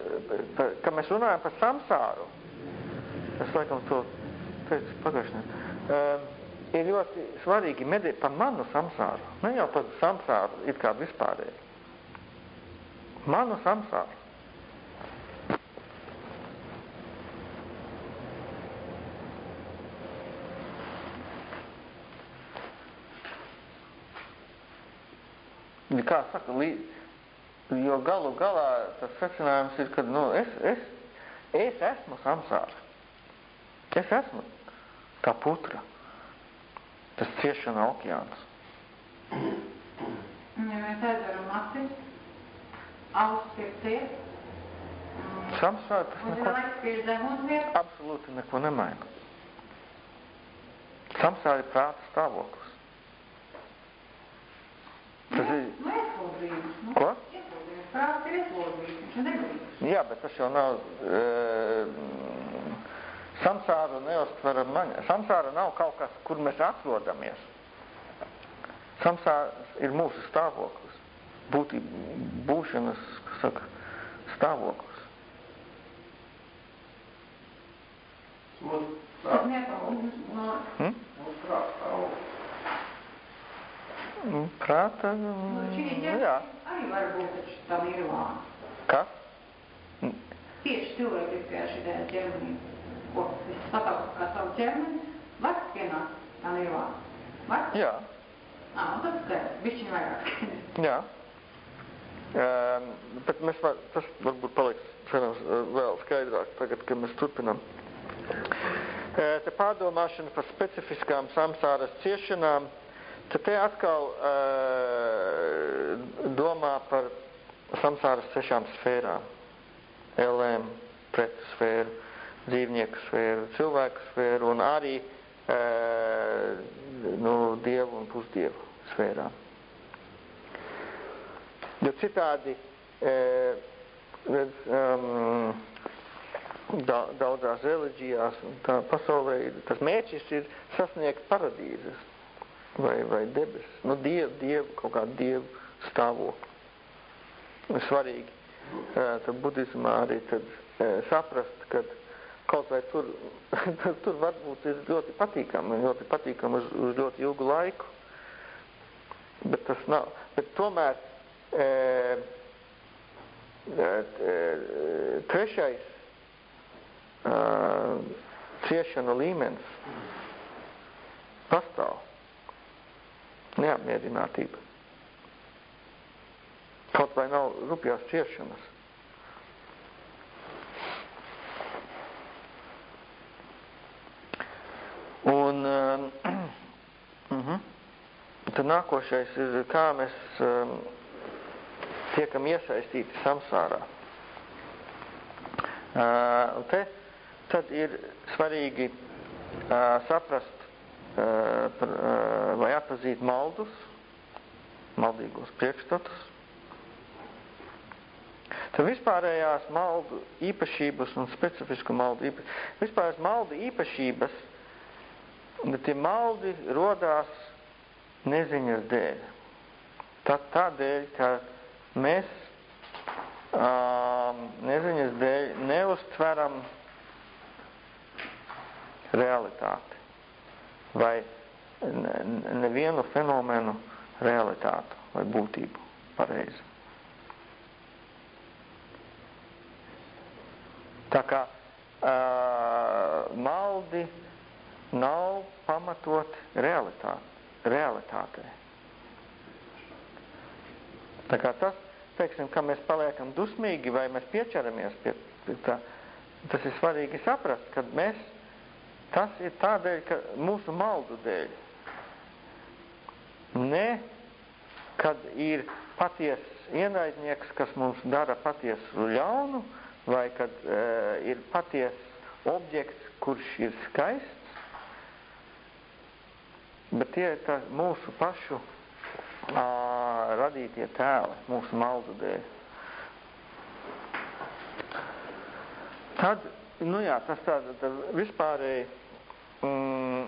[SPEAKER 1] ka mēs runājam par samsāru. Es laikam to teicu pagājušajā. Um, ir ļoti svarīgi medīt par manu samsāru. Ne jau par samsāru it kā vispārēji. Manu samsāru. Kā saka, lī, jo galu galā tas secinājums ir, ka nu, es, es, es esmu samsāra. Es esmu tā putra. Tas ciešana okeāns.
[SPEAKER 5] Ja mēs aizveram acis,
[SPEAKER 1] tas
[SPEAKER 5] un
[SPEAKER 1] neko, absolūti neko nemaina. Samsāra ir prāta stāvoklis. Tas ir,
[SPEAKER 5] nu, ieslodzīgs. Nu,
[SPEAKER 1] ko?
[SPEAKER 5] ieslodzīgs. Prāts ir ieslodzīgs.
[SPEAKER 1] Jā, bet tas jau nav e, samsāru neustveram maņa. Samsāra nav kaut kas, kur mēs atrodamies. Samsārs ir mūsu stāvoklis. Būtī, būšanas, kas saka, stāvoklis. Hm? Nu, Prāta,
[SPEAKER 5] nu, šī
[SPEAKER 1] mm,
[SPEAKER 5] ķermenis
[SPEAKER 1] jā.
[SPEAKER 5] arī var būt taču tā nirvāna.
[SPEAKER 1] Kas?
[SPEAKER 5] Tieši cilvēciskajā šitā ķermenī, ko es sataucu kā savu ķermeni, var pienākt tā nirvāna. Var?
[SPEAKER 1] Jā,
[SPEAKER 5] Ā, nu tas skaidrs, bišķiņ vairāk.
[SPEAKER 1] jā. Um, bet mēs var, tas varbūt paliks cerams, vēl skaidrāk tagad, kad mēs turpinām. Uh, te pārdomāšana par specifiskām samsāras ciešanām, tad te atkal uh, domā par samsāras sešām sfērām. LM, pretsfēru, dzīvnieku sfēru, cilvēku sfēru un arī nu, dievu un pusdievu sfērām. Jo citādi, redz, um, da, daudzās reliģijās tā pasaulē tas mērķis ir sasniegt paradīzes vai, vai debesis, nu dievu, dievu, kaut kādu dievu stāvokli. Svarīgi tad budismā arī tad saprast, ka kaut vai tur, tur varbūt ir ļoti patīkami, ļoti patīkami uz, uz ļoti ilgu laiku, bet tas nav, bet tomēr e, e, trešais e, ciešana līmenis pastāv. Neapmierinātība. Kaut vai nav rupjās ciešanas. Un um, uh -huh. tad nākošais ir, kā mēs um, tiekam iesaistīti samsārā. Uh, te tad ir svarīgi uh, saprast uh, par, uh, vai atpazīt maldus, maldīgos priekšstatus. Tad vispārējās maldu īpašības un specifisku maldu īpašības. Vispārējās maldu īpašības Bet tie maldi rodās neziņas dēļ. Tad tādēļ, ka mēs um, neziņas dēļ neuztveram realitāti vai nevienu fenomenu realitātu vai būtību pareizi. Tā kā uh, maldi nav pamatot realitāte, realitātei. Tā kā tas, teiksim, ka mēs paliekam dusmīgi vai mēs piečeramies pie, tā, tas ir svarīgi saprast, ka mēs, tas ir tādēļ, ka mūsu maldu dēļ. Ne, kad ir paties ienaidnieks, kas mums dara patiesu ļaunu, vai kad uh, ir paties objekts, kurš ir skaists, bet tie ir mūsu pašu ā, radītie tēli, mūsu maldu dēļ. Tad, nu jā, tas tāda tā vispārēji mm,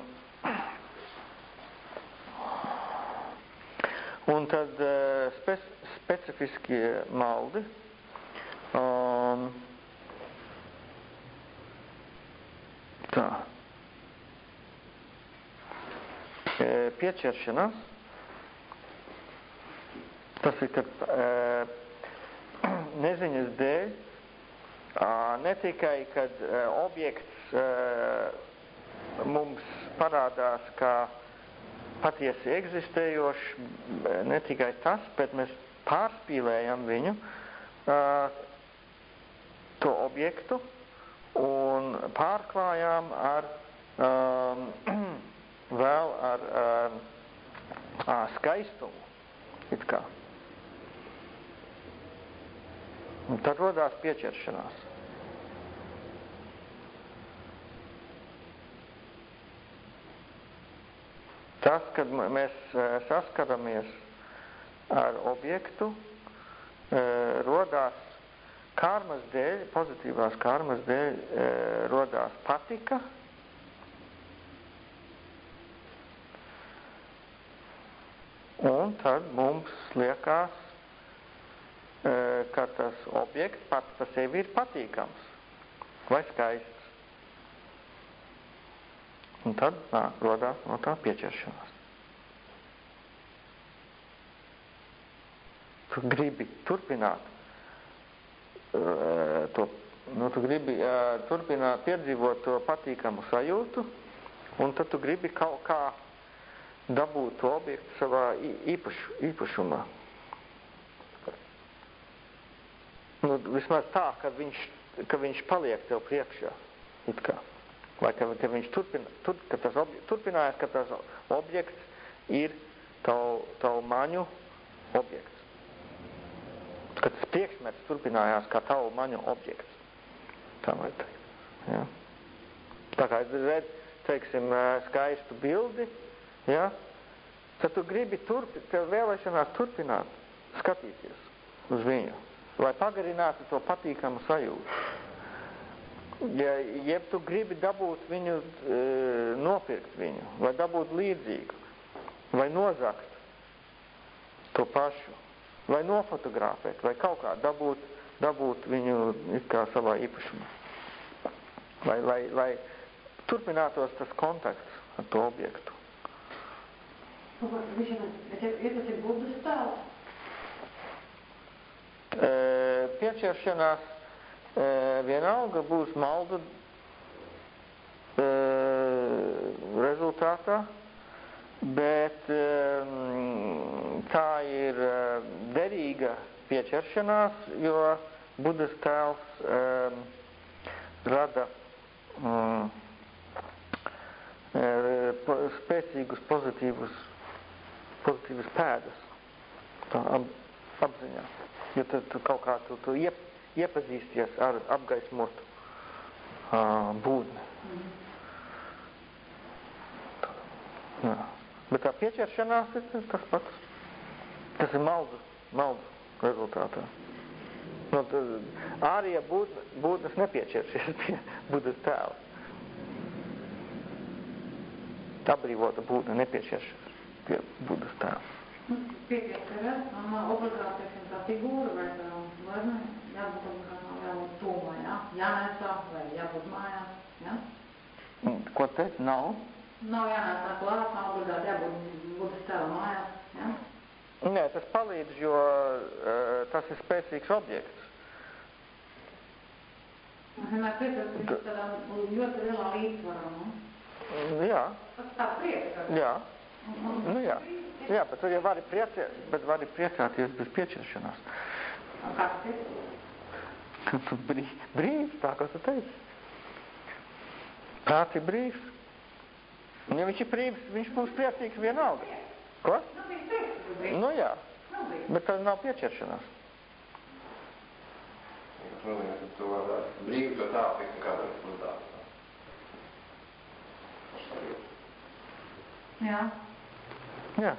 [SPEAKER 1] un tad spe, specifiskie maldi um, tā pieķeršanās, tas ir, kad neziņas dēļ, ne tikai, kad objekts mums parādās kā patiesi eksistējošs, ne tikai tas, bet mēs pārspīlējam viņu, to objektu, un pārklājām ar um, vēl ar uh, skaistumu. It kā. Un tad rodās pieķeršanās. Tas, kad mēs saskaramies ar objektu, rodās karmas dēļ, pozitīvās karmas dēļ, rodās patika, Un tad mums liekas, e, ka tas objekts pats par sevi ir patīkams vai skaists. Un tad nāk rodās no tā pieķeršanās. Tu gribi turpināt e, to, nu, tu gribi e, turpināt piedzīvot to patīkamu sajūtu, un tad tu gribi kaut kā dabūt to objektu savā īpaš, īpašumā. Nu, vismaz tā, ka viņš, ka viņš paliek tev priekšā. It kā. Vai ka, ka viņš turpina, tur, ka tas objekts, turpinājās, ka tas objekts ir tavu, tavu maņu objekts. Ka tas priekšmets turpinājās kā tavu maņu objekts. Tā vai teikt. Ja? Tā kā redz, teiksim, skaistu bildi, ja? tad tu gribi turpi, tev vēlēšanās turpināt skatīties uz viņu, lai pagarinātu to patīkamu sajūtu. Ja, jeb tu gribi dabūt viņu, e, nopirkt viņu, vai dabūt līdzīgu, vai nozakt to pašu, vai nofotografēt, vai kaut kā dabūt dabūt viņu kā savā īpašumā. Lai, lai, lai turpinātos tas kontakts ar to objektu.
[SPEAKER 5] Viņš ir, ja tas ir Budas tēls?
[SPEAKER 1] E, pieķeršanās e, vienalga būs maldu e, rezultātā, bet e, tā ir e, derīga pieķeršanās, jo Budas tēls e, rada mm, e, spēcīgus pozitīvus pozitīvas pēdas apziņā. Jo tad tu kaut kā tu, tu iep, iepazīsties ar apgaismotu uh, būdni. Jā. Bet tā pieķeršanās ir tas pats. Tas ir maldu, maldu rezultātā. No, ārija būtne, būtnes nepiečeršies pie Budas tēla. Atbrīvota būtne nepiečeršies pie Budas tēva.
[SPEAKER 5] Pietiek, ka un obligāti, teiksim, tā figūra vai tā, vai ne, jābūt obligāti, jābūt tūmai, jā, jānēsā vai jābūt mājās, jā?
[SPEAKER 1] Ko teikt? Nav?
[SPEAKER 5] Nav jānēsā klāt, nav obligāti jābūt Budas tēva mājās, jā?
[SPEAKER 1] Nē, tas palīdz, jo uh, tas ir spēcīgs objekts.
[SPEAKER 5] Vienmēr piesaku, ka tādā ļoti lielā līdzsvarā, nu?
[SPEAKER 1] Jā.
[SPEAKER 5] Tas tā prieks.
[SPEAKER 1] Jā. Nu jā, jā bet tu jau vari, priecē, bet vari priecāties bez piečeršanās.
[SPEAKER 5] Kāds ir?
[SPEAKER 1] Tu brī, brīvs, tā kā tu teici. Prāts ir brīvs. Un ja viņš ir brīvs, viņš būs priecīgs vienalga. Ko?
[SPEAKER 5] Nu.
[SPEAKER 1] Nu jā, bet tas nav
[SPEAKER 2] vari brīvi to tā, tikt kādā sludā.
[SPEAKER 5] Jā.
[SPEAKER 1] Jā.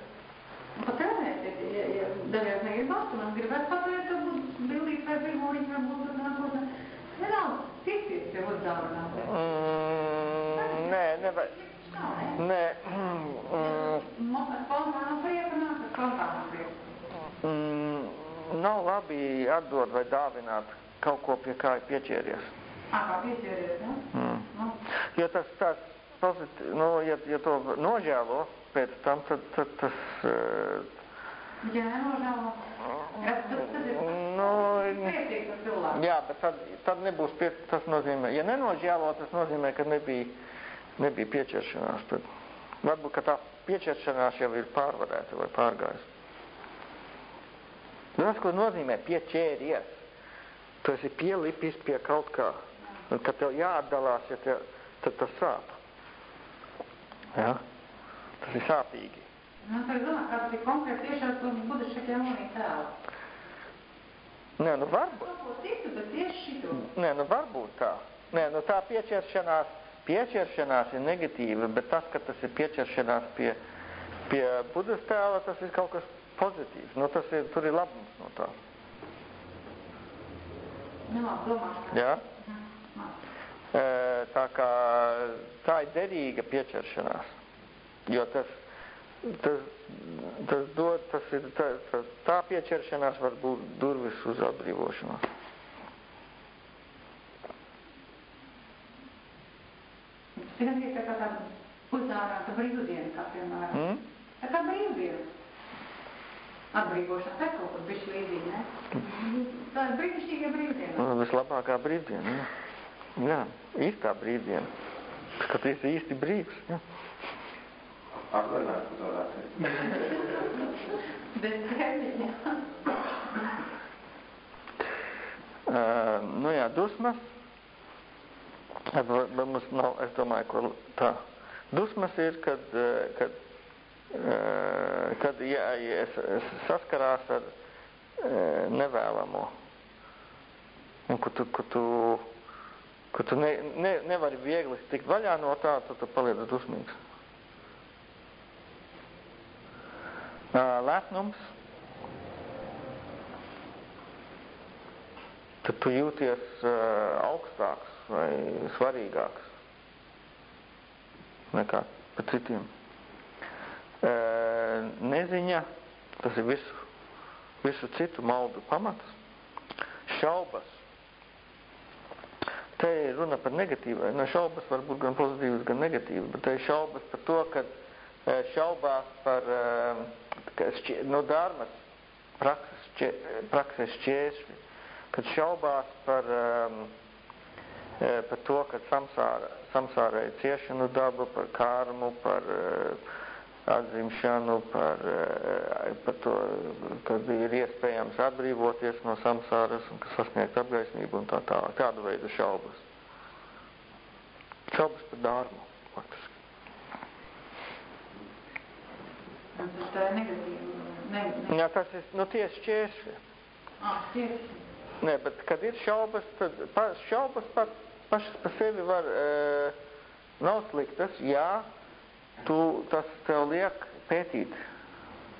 [SPEAKER 5] Un pat trenēties, ja, ja dažreiz negribētu, man gribētu pateikt, ka būtu bildīt vai pirmūriņš vai būtu nākotnē. Vienalga, tiksies pie uzdāvināt.
[SPEAKER 1] Mm, nē, nevajag.
[SPEAKER 5] Ne?
[SPEAKER 1] Nē, mm,
[SPEAKER 5] Mokas formā nav prieka, nāk, tas kontā nav
[SPEAKER 1] mm, labi atdot vai dāvināt kaut ko, pie kā ir pieķēries.
[SPEAKER 5] Ā, kā piesieries, ja?
[SPEAKER 1] Mm.
[SPEAKER 5] Nu,
[SPEAKER 1] Jo tas tas pozitīvi, nu, ja, ja to nožēlo pēc tam, tad, tad tas,
[SPEAKER 5] ja nenožēlo, ja, tas, tas ir
[SPEAKER 1] nu,
[SPEAKER 5] tas cilvēks.
[SPEAKER 1] jā, bet tad, tad nebūs pie, tas nozīmē, ja nenožēlo, tas nozīmē, ka nebija, nebija pieķeršanās, tad varbūt, ka tā pieķeršanās jau ir pārvarēta vai pārgājusi. Tas, ko nozīmē pieķēries, tu esi pielipis pie kaut kā, un kad tev jāatdalās, ja tev, tad tas sāp. Ja? Tas ir sāpīgi.
[SPEAKER 5] Nu, tad domā, kāds ir konkrēti tiešās to budu šakiem un tēlu.
[SPEAKER 1] Nē, nu varbūt,
[SPEAKER 5] citu, bet tieši šito.
[SPEAKER 1] nē, nu varbūt tā. Nē, nu tā pieķeršanās, pieķeršanās ir negatīva, bet tas, ka tas ir pieķeršanās pie, pie budas tēla, tas ir kaut kas pozitīvs. Nu, tas ir, tur ir labums no tā.
[SPEAKER 5] Nu, domāšu.
[SPEAKER 1] Ja?
[SPEAKER 5] Mhm,
[SPEAKER 1] tā kā tā ir derīga pieķeršanās, jo tas, tas, tas dod, tas ir, tā, tā, tā pieķeršanās var būt durvis uz atbrīvošanos.
[SPEAKER 5] Tas ir tā kā tāda uzdāvināta brīvdiena, kā piemēram.
[SPEAKER 1] Mm?
[SPEAKER 5] Tā kā brīvdiena. Atbrīvošana, tā kaut kur bišķi līdzīgi, ne? Tā ir brīnišķīga brīvdiena.
[SPEAKER 1] Nu, vislabākā brīvdiena, jā. Jā, īstā brīvdiena. Kad esi īsti brīvs, jā.
[SPEAKER 2] Atvainājums, ka varētu teikt.
[SPEAKER 5] Bez termiņa.
[SPEAKER 1] Uh, nu jā, dusmas. Bet mums nav, es domāju, ko tā. Dusmas ir, kad, eh, kad, eh, kad ja, ja es, es saskarās ar eh, nevēlamo. Un ka tu, ka tu, ka tu ne, ne, nevari viegli tikt vaļā no tā, tad tu paliec dusmīgs. Ā, Lepnums. Tad tu jūties uh, augstāks vai svarīgāks nekā par citiem. Uh, neziņa, tas ir visu, visu citu maldu pamats. šaubas. Te ir runa par negatīvu, no šaubas var būt gan pozitīvas, gan negatīvas, bet te ir šaubas par to, ka šaubās par šķi, no dārmas prakses, šķiešļi, kad šaubās par, par to, ka samsāra, samsāra ir ciešanu dabu, par kārmu, par atzimšanu, par, par to, kad ir iespējams atbrīvoties no samsāras un ka sasniegt apgaismību un tā tālāk. Tādu veidu šaubas. Šaubas par dārmu, faktiski.
[SPEAKER 5] Tas tā ir negatīva. Ne, ne.
[SPEAKER 1] Jā, tas ir, nu, tieši šķēršļi.
[SPEAKER 5] Ah, tieši.
[SPEAKER 1] Nē, bet kad ir šaubas, tad pa, šaubas pa, pašas pa sevi var, e, nav sliktas, jā, tu, tas tev liek pētīt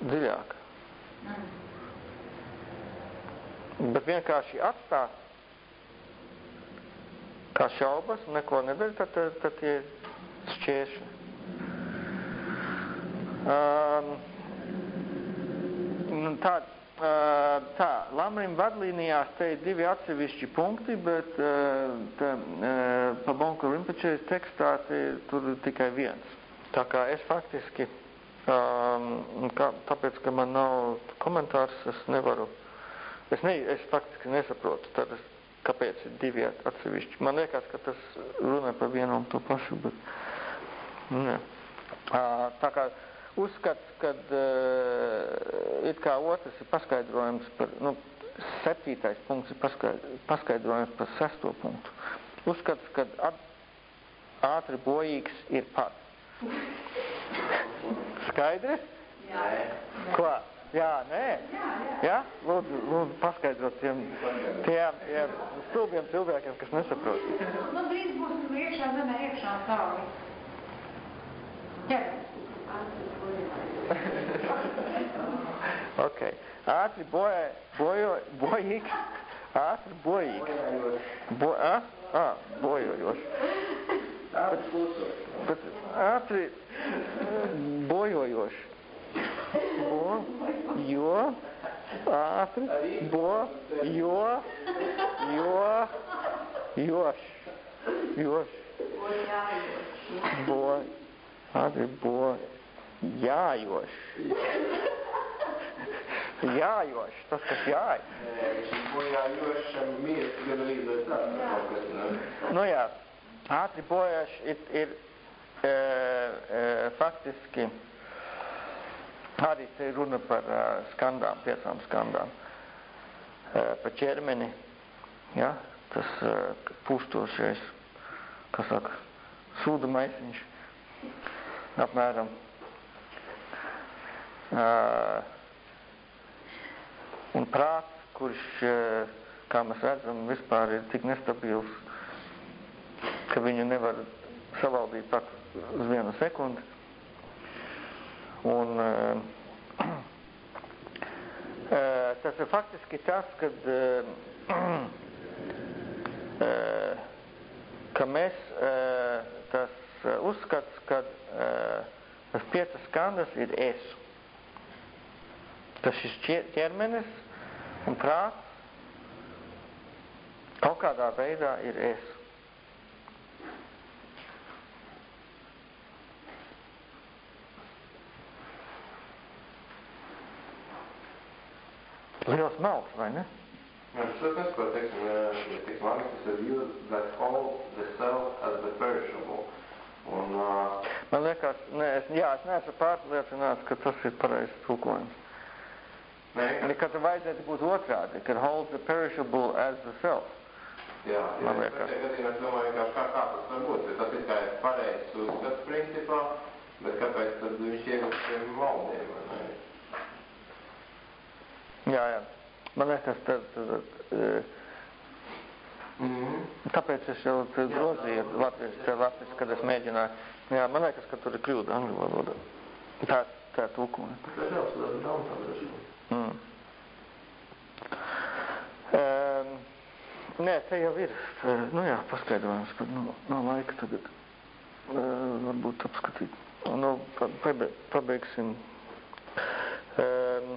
[SPEAKER 1] dziļāk.
[SPEAKER 5] Mm.
[SPEAKER 1] Bet vienkārši atstāt kā šaubas, neko nedara, tad, tad, tad ir šķēršļi. Um, tā, tā, Lamrim vadlīnijās te ir divi atsevišķi punkti, bet tā, pa Bonku Rimpečēs tekstā te, tur ir tikai viens. Tā kā es faktiski, kā, tāpēc, ka man nav komentārs, es nevaru, es, ne, es faktiski nesaprotu, tad es, kāpēc ir divi atsevišķi. Man liekas, ka tas runā par vienu un to pašu, bet, ne. Uh, tā kā, uzskats, ka uh, it kā otrs ir paskaidrojums par, nu, septītais punkts ir paskaidrojums par sesto punktu. Uzskats, ka ātri bojīgs ir pat. Skaidri?
[SPEAKER 5] Jā.
[SPEAKER 1] Ko? Jā, nē? Jā? Lūdzu, lūdzu paskaidrot tiem, tiem, tiem stulbiem cilvēkiem, kas nesaprot.
[SPEAKER 5] Nu, drīz būs iekšā zemē, iekšā tālu. Ķeries.
[SPEAKER 1] ok. Ātri boja, bojo, bojīgs. Ātri bojīgs. Bo, a? A, bojojoši. Bet ātri bojojoši. Bo, jo, ātri, bo, jo, jo, još. Još. Bo, ātri, bo, jājoš. Jājoš, tas, kas jāj. Nu jā, ātri bojoši ir, ir e, e, faktiski arī te runa par e, skandām, piecām skandām. E, par ķermeni, ja, tas e, pūstošais, kā saka, sūda maisiņš, apmēram. Un prāts, kurš, kā mēs redzam, vispār ir tik nestabils, ka viņu nevar savaldīt pat uz vienu sekundi. Un tas ir faktiski tas, kad ka mēs tas uzskats, ka tas piecas skandas ir es. Tas šis ķermenis un prāts kaut kādā veidā ir es. Liels melks, vai ne?
[SPEAKER 2] Man šis tas, ko teiksim, teiksim, angļuiski ir use that whole the self as the perishable. Un, uh,
[SPEAKER 1] Man liekas, ne, es, jā, es neesmu pārliecināts, ka tas ir pareizs tulkojums.
[SPEAKER 2] Ne,
[SPEAKER 1] Nekad vajadzētu būt otrādi, ka hold the perishable as the self.
[SPEAKER 2] jā, jā, tajā gadījumā es domāju, vienkārši kā, kā tas var būt, jo tas ir kā pareizs uzskats principā, bet kāpēc tad viņš iegūst šiem valdiem, vai ne?
[SPEAKER 1] Jā, jā. Man liekas, tad, tad, tad,
[SPEAKER 2] Mhm.
[SPEAKER 1] tāpēc es jau grozīju Latvijas, te Latvijas, kad es mēģināju. Jā, man liekas, ka tur ir kļūda angļu valodā. Tā, tā tulkojuma. Mm. Um, nē, te jau ir, eh, nu jā, paskaidrojums, ka nu, nav laika tagad uh, varbūt apskatīt. Nu, pa- pabe, pabeigsim. Um,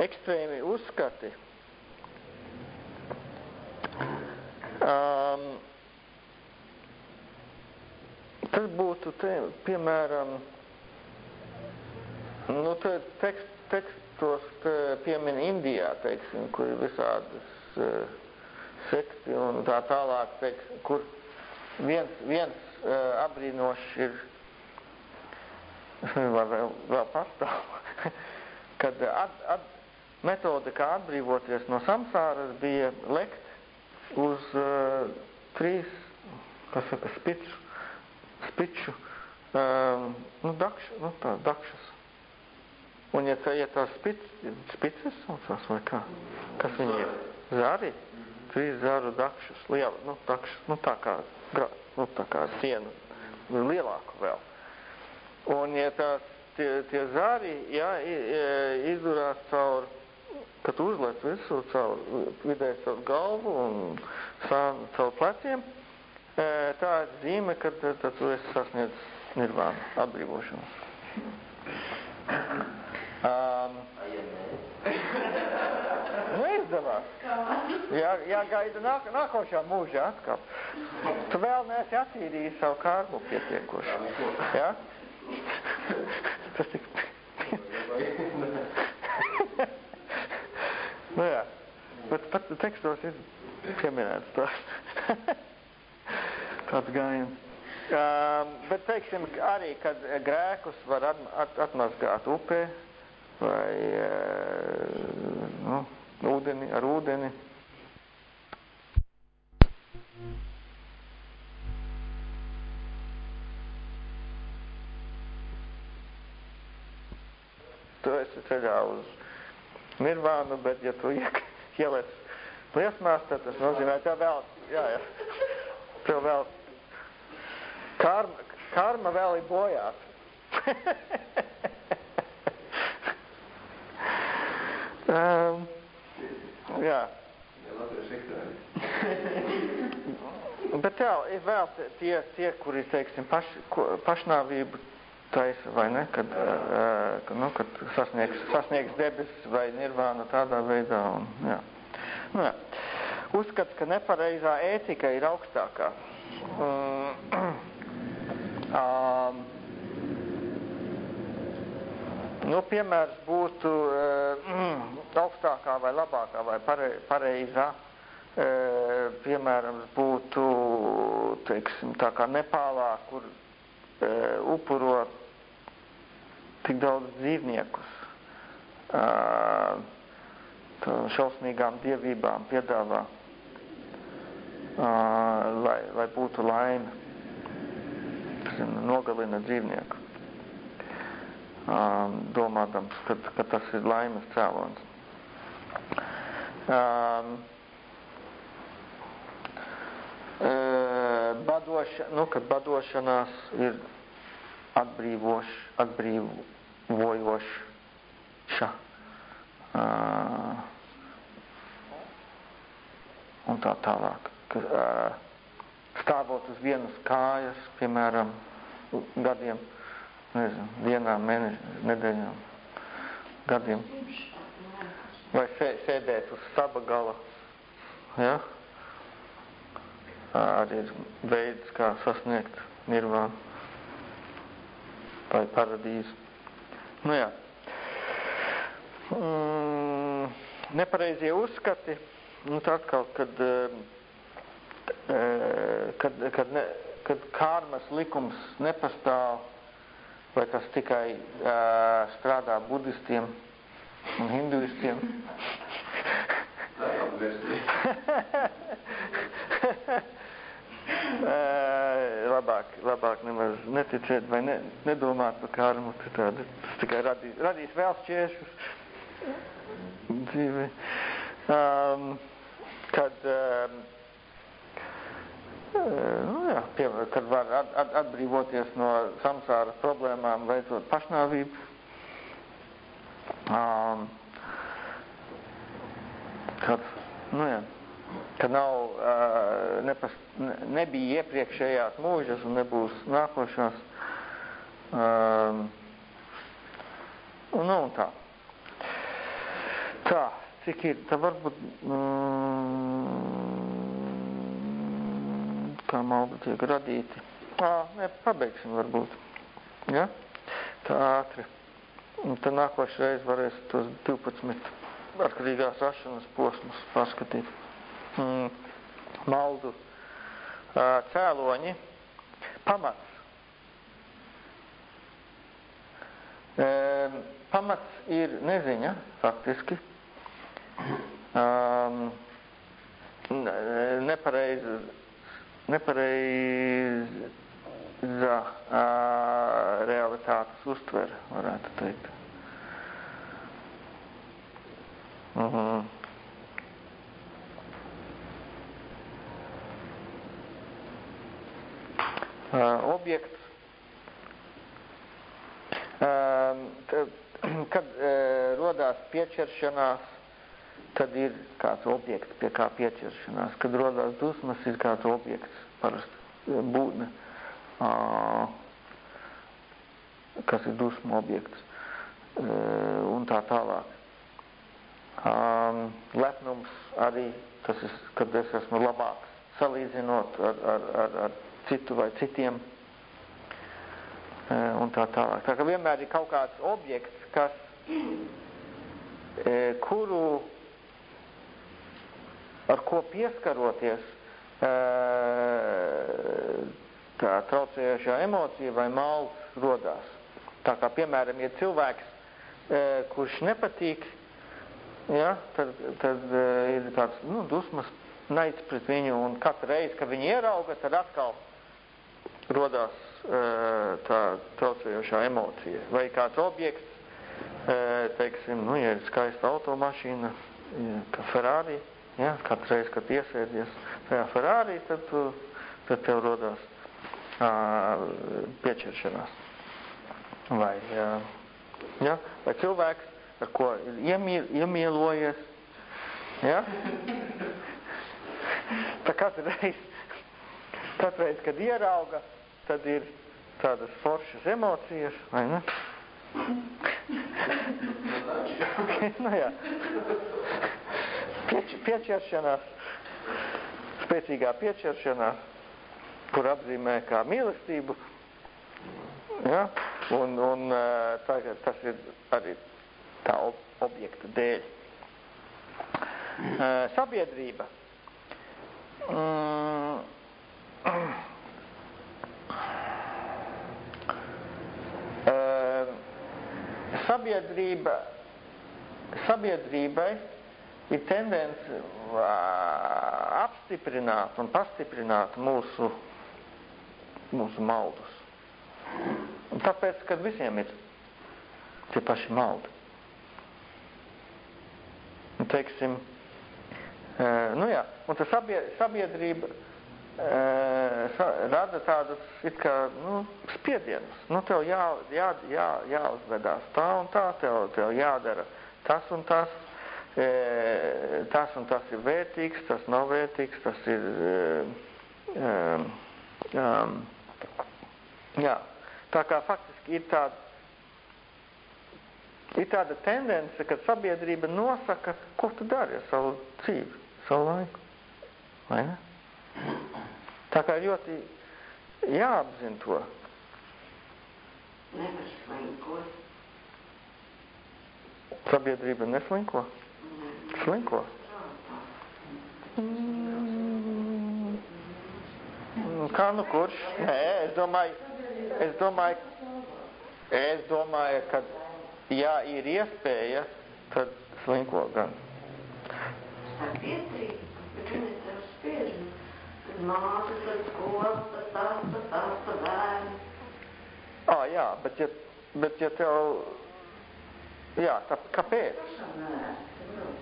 [SPEAKER 1] ekstrēmi uzskati Um, tas būtu, te, piemēram, nu, te, tekst, tekstos te, piemin Indijā, teiksim, kur ir visādas uh, sekti un tā tālāk, teiks, kur viens, viens uh, apbrīnošs ir, vai vēl, vēl pastāv, kad at, at, metode, kā atbrīvoties no samsāras, bija lekt uz uh, trīs, kas saka, spiču, spiču, um, nu, dakšu, nu, tā, dakšas. Un, ja, tā, ja tās spic, spices saucās, vai kā? Kas viņi ir? Zari? Trīs zaru dakšas, liela, nu, dakšas, nu, tā kā, gra, nu, tā kā siena, lielāku vēl. Un, ja tās, tie, tie zari, jā, izdurās caur kad uzliec visu caur vidēji caur galvu un sānu caur pleciem, tā ir zīme, kad tad tu esi sasniedz nirvānu, atbrīvošanos. Um, neizdevās. Jā, jāgaida nāk, nākošā mūžā atkal. Tu vēl neesi attīrījis savu kārbu pietiekoši. Jā? Tas tik... Nu jā, bet pat tekstos ir pieminēts tas. Tāds gājiens. Um, bet teiksim arī, kad grēkus var at, at, atmazgāt upē vai uh, nu, ūdeni, ar ūdeni. Tu esi ceļā uz nirvānu, bet ja tu ieliec liesmās, tad tas nozīmē, tev vēl, jā, jā, tev vēl karma, karma vēl ir bojāta. um, jā. Bet jā, ir vēl tie, tie kuri, teiksim, paš, pašnāvību taisa, vai ne, kad, uh, nu, kad sasniegs, sasniegs debesis vai nirvānu tādā veidā. Un, jā. Nu, jā. Uzskats, ka nepareizā ētika ir augstākā. Um, um, nu, piemērs būtu uh, augstākā vai labākā vai pare, pareizā. Uh, piemēram, būtu, teiksim, tā kā Nepālā, kur uh, upuro tik daudz dzīvniekus uh, šausmīgām dievībām piedāvā, uh, lai, lai būtu laime. Nogalina dzīvnieku, domādams, ka, ka tas ir laimes cēlons. Um, badoša, nu, kad badošanās ir atbrīvoš, atbrīvojoša. Uh, un tā tālāk. Ka, uh, stāvot uz vienas kājas, piemēram, gadiem, nezinu, dienām, mēnešiem, nedēļām, gadiem. Vai sē, sēdēt uz saba gala. Ja? Arī ir veids, kā sasniegt nirvānu vai paradīzi. Nu jā. Mm, nepareizie uzskati, nu tā atkal, kad, kad, kad, ne, kad kārmas likums nepastāv, vai tas tikai uh, strādā budistiem un hinduistiem. labāk, labāk nemaz neticēt vai ne, nedomāt par karmu, tāda, tas tikai radīs, radīs vēl šķiešus dzīvi. Um, kad, um, nu jā, pie, kad var at, at, atbrīvoties no samsāras problēmām, veicot pašnāvību. Um, kad, nu jā, ka nav, uh, nepas, ne, nebija iepriekšējās mūžas un nebūs nākošās. Um, nu un tā. Tā, cik ir, tā varbūt, mm, kā maldi tiek radīti. Ā, ne, pabeigsim varbūt. Ja? Tā ātri. Un tad nākošais varēs tos 12 atkarīgās rašanas posmus paskatīt. Mm, maldu cēloņi, pamats. Pamats ir neziņa, faktiski. Um, nepareiza, nepareiza realitātes uztvere, varētu teikt. Uh -huh. uh, objekts, uh, kad uh, rodās pieķeršanās, tad ir kāds objekts, pie kā pieķeršanās. Kad rodās dusmas, ir kāds objekts, parasti būtne, uh, kas ir dusmu objekts, uh, un tā tālāk. Um, lepnums arī, tas ir, kad es esmu labāks, salīdzinot ar, ar, ar, ar citu vai citiem un tā tālāk. Tā kā vienmēr ir kaut kāds objekts, kas, kuru, ar ko pieskaroties, tā traucējošā emocija vai malds rodās. Tā kā, piemēram, ja cilvēks, kurš nepatīk, ja, tad, tad ir tāds, nu, dusmas, naids pret viņu, un katru reizi, kad viņi ierauga, tad atkal rodās tā traucējošā emocija. Vai kāds objekts, teiksim, nu, ja ir skaista automašīna, kā Ferrari, ja, katru reizi, kad iesēdies tajā Ferrari, tad, tu, tad tev rodās piečeršanās. Vai, ja, vai cilvēks, ar ko iemīl, iemīlojies, ja, tā katru reizi, katru reizi, kad ierauga, tad ir tādas foršas emocijas, vai ne? nu jā. Pieč, piečeršanās, spēcīgā piečeršanās, kur apzīmē kā mīlestību, ja? un, un tā, tas ir arī tā objekta dēļ. Sabiedrība. Mm. sabiedrība, sabiedrībai ir tendence apstiprināt un pastiprināt mūsu, mūsu maldus. Un tāpēc, kad visiem ir tie paši maldi. Un, teiksim, nu jā, un tā sabiedrība rada tādus it kā nu, spiedienus. Nu, tev jā, jā, jā, jāuzvedās tā un tā, tev, tev jādara tas un tas, tas un tas ir vērtīgs, tas nav vērtīgs, tas ir. E, um, jā, tā kā faktiski ir tāda, ir tāda tendence, ka sabiedrība nosaka, ko tu dari ar savu dzīvi, savu laiku. Vai ne? Tā kā ļoti jāapzina to.
[SPEAKER 4] Nevar slinkot.
[SPEAKER 1] Sabiedrība neslinko? Slinko?
[SPEAKER 4] Mm.
[SPEAKER 1] Kā nu kurš? Nē, es domāju, es domāju, es domāju, ka ja ir iespēja, tad slinko gan.
[SPEAKER 4] Spiež. Mātes, tad skolas, tad tas, tad tas, tad bērni.
[SPEAKER 1] Ā, jā, bet ja, bet ja tev, jā, tā, kāpēc?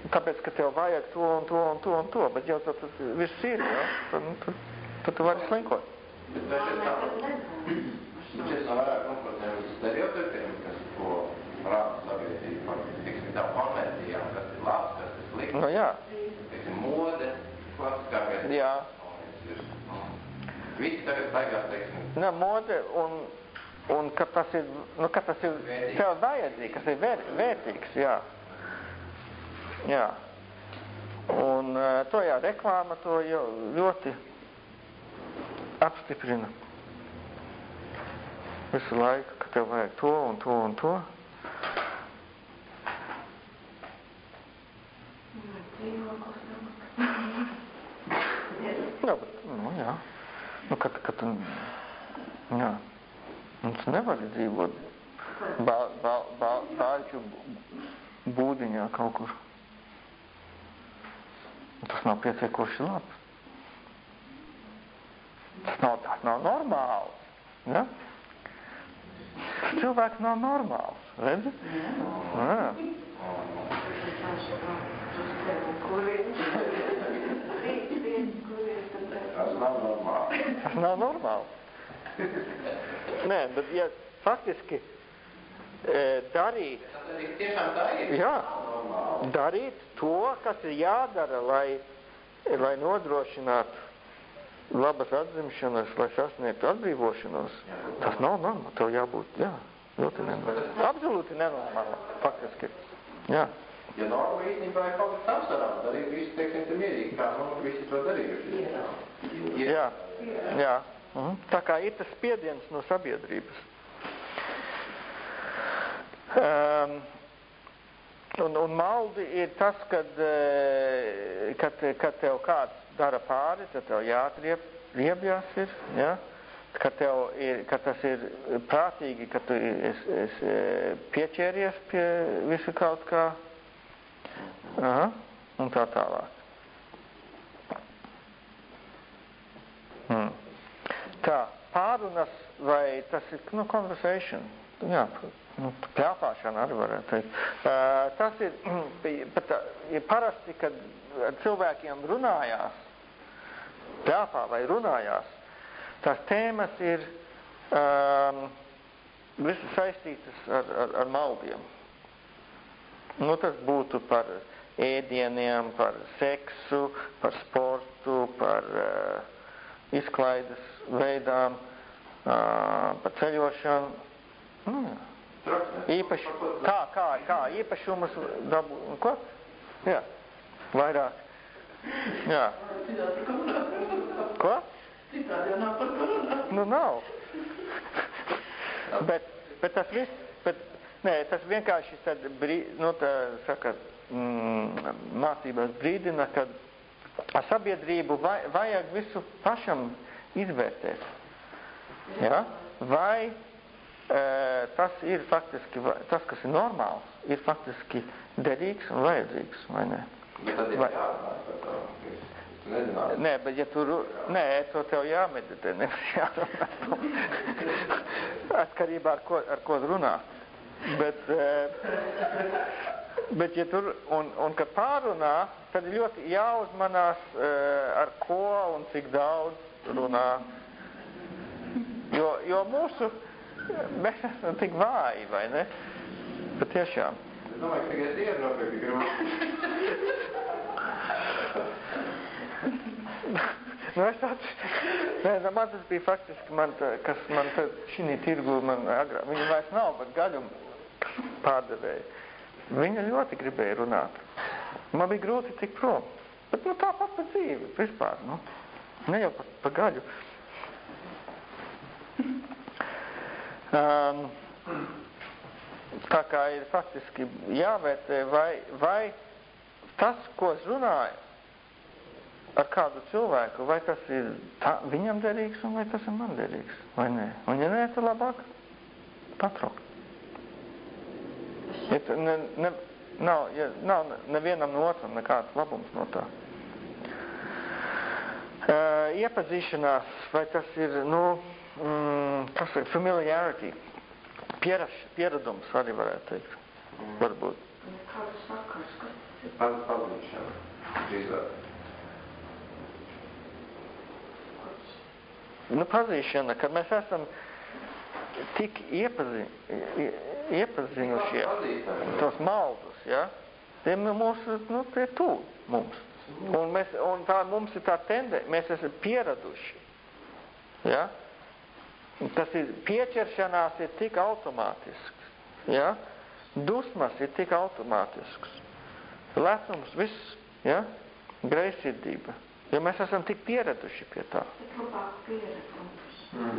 [SPEAKER 1] Tāpēc, ka tev vajag to un to un to un to, bet jau tad viss ir, jā, tad, nu, tad, tad tu vari slinkot.
[SPEAKER 2] Bet tas tā? Šis nav vairāk konfrontējums ar stereotipiem, kas ko rāda sabiedrība, tiksim tā konvencijām, kas ir labs, kas ir slikts.
[SPEAKER 1] Nu, jā.
[SPEAKER 2] Tiksim, mode, klasiskākais.
[SPEAKER 1] Jā.
[SPEAKER 2] Visi tagad staigās, teiksim.
[SPEAKER 1] Ne, mode un, un ka tas ir, nu, ka tas ir tev vajadzīgs, kas ir vēr, vērtīgs, jā. Jā. Un uh, to jā, reklāma to ļoti apstiprina visu laiku, ka tev vajag to un to un to. Jā, bet, nu jā. Nu, kad, kad tu, jā. Mums nevar dzīvot bā, bā, bā, bāļķu būdiņā kaut kur. Tas nav pietiekoši labi. Tas nav, tas nav normāli. Ja? Cilvēks nav normāls. Redzi? Jā.
[SPEAKER 2] Tas nav normāli.
[SPEAKER 1] Tas nav normāli. Nē, bet ja faktiski darīt,
[SPEAKER 2] arī
[SPEAKER 1] jā, darīt to, kas ir jādara, lai, lai nodrošinātu labas atzimšanas, lai sasniegtu atbrīvošanos, tas nav normāli. Tev jābūt, jā, ļoti nenormāli. Absolūti nenormāli, faktiski. Jā.
[SPEAKER 2] Ja norma īstenībā ir kaut kas apsvarām, darīt visu, teiksim, te mierīgi, kā nu visi to darījuši. Ir-
[SPEAKER 1] Jā, jā. Mhm. Tā kā ir tas spiediens no sabiedrības. Um, un, un maldi ir tas, kad, eh, kad, kad tev kāds dara pāri, tad tev jāatriep, riebjās ir, ja? kad, tev ir, kad tas ir prātīgi, ka tu esi es, pieķēries pie visu kaut kā, Aha, un tā tālāk. Hmm. Tā, pārunas vai tas ir, nu, conversation, jā, nu, pļāpāšana arī varētu teikt. Uh, tas ir, bet ir parasti, kad cilvēkiem runājās, pļāpā vai runājās, tās tēmas ir um, visas saistītas ar, ar, ar maldiem. Nu, tas būtu par ēdieniem, par seksu, par sportu, par uh, izklaides veidām, uh, par ceļošanu. Nu, jā. īpaši, kā, kā, kā īpašumus dabu, ko? Jā, vairāk. Jā. Ko? Nu, nav. bet, bet tas viss, bet, nē, tas vienkārši tad, brī, nu, tā, saka, mm, mācībās brīdina, ka ar sabiedrību vaj, vajag visu pašam izvērtēt. Ja? Vai tas ir faktiski, tas, kas ir normāls, ir faktiski derīgs un vajadzīgs, vai ne?
[SPEAKER 2] Bet tad ir
[SPEAKER 1] Vai-
[SPEAKER 2] nezināji.
[SPEAKER 1] Nē, bet ja tu, ru- nē, to tev jāmeditē, nevis jārunā. Atkarībā ar ko, ar ko runā. Bet, bet ja tur, un, un kad pārunā, tad ļoti jāuzmanās ar ko un cik daudz runā. Jo, jo mūsu, mēs esam tik vāji, vai ne? Patiešām.
[SPEAKER 2] Es domāju, ka tikai dienu nopirkt grūti.
[SPEAKER 1] Nu, es tāds, nē, nu, man tas bija faktiski, man, tā, kas man tad šī tirgu, man agrāk, viņa vairs nav, bet gaļu pārdevēja. Viņa ļoti gribēja runāt. Man bija grūti tik prom. Bet, nu, tāpat par dzīvi, vispār, nu. Ne jau par, par gaļu. Um, tā kā ir faktiski jāvērtē, vai, vai tas, ko es runāju, ar kādu cilvēku, vai tas ir tā, viņam derīgs un vai tas ir man derīgs, vai nē. Un ja nē, tad labāk patraukt. Ja ne, ne, nav, ja nav nevienam no otram nekāds labums no tā. Uh, iepazīšanās, vai tas ir, nu, mm, kas ir familiarity, pieraš, pieredums arī varētu teikt, varbūt.
[SPEAKER 4] Kāds sakars, kas
[SPEAKER 2] Pazīšana. Drīzāk.
[SPEAKER 1] Nu, pazīšana, kad mēs esam tik iepazi, ie- iepazinušies,
[SPEAKER 2] Pazīstami.
[SPEAKER 1] tos maldus, ja, tie mūsu, nu, tie tu mums. Un, mēs, un tā mums ir tā tende, mēs esam pieraduši, ja. Tas ir, pieķeršanās ir tik automātisks, ja. Dusmas ir tik automātisks. Lepnums, viss, ja. Greizsirdība, Jo mēs esam tik pieraduši pie tā.
[SPEAKER 2] Mm.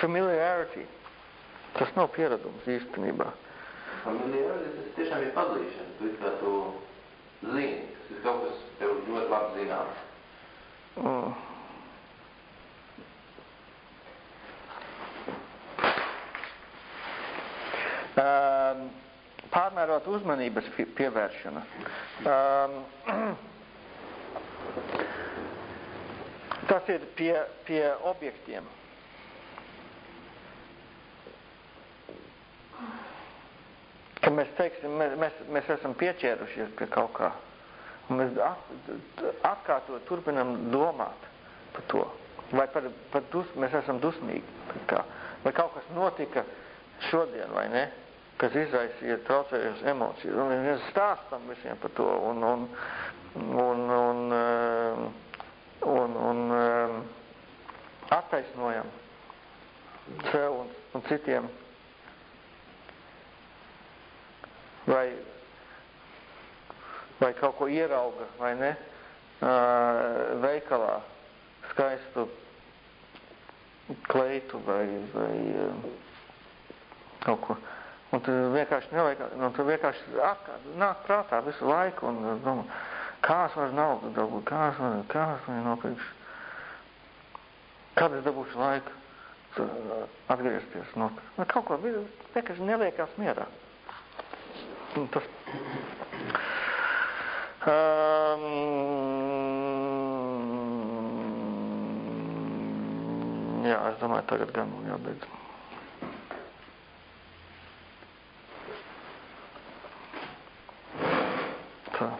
[SPEAKER 1] Familiarity. Tas nav pieredums īstenībā.
[SPEAKER 2] Familiāri, tas tiešām ir pazīšana. Tu kā tu zini, tas ir kaut kas tev ļoti labi zināms.
[SPEAKER 1] Mm. Um, pārmērot uzmanības pi- pievēršana. Um, tas ir pie, pie objektiem. Mēs teiksim, mēs, mēs, esam pieķērušies pie kaut kā. Un mēs at- atkārtot turpinam domāt par to. Vai par, par dus, mēs esam dusmīgi. Kā. Vai kaut kas notika šodien, vai ne? Kas izraisīja traucējušas emocijas. Un mēs stāstam visiem par to. Un, un, un, un, um, un, un um, attaisnojam sev un, un citiem. Vai vai kaut ko ierauga, vai ne, veikalā skaistu kleitu vai, vai kaut ko. Un tu vienkārši nevajag, nu, tu vienkārši atkārt, nāk prātā visu laiku un domā, kā es varu naudu dabūt, kā es varu, kā es varu nopirkšu, kad es dabūšu laiku atgriezties no, nu, kaut ko vienkārši neliekās mierā. Nu, tas, um, jā, es domāju, tagad gan jābeidz. Tā.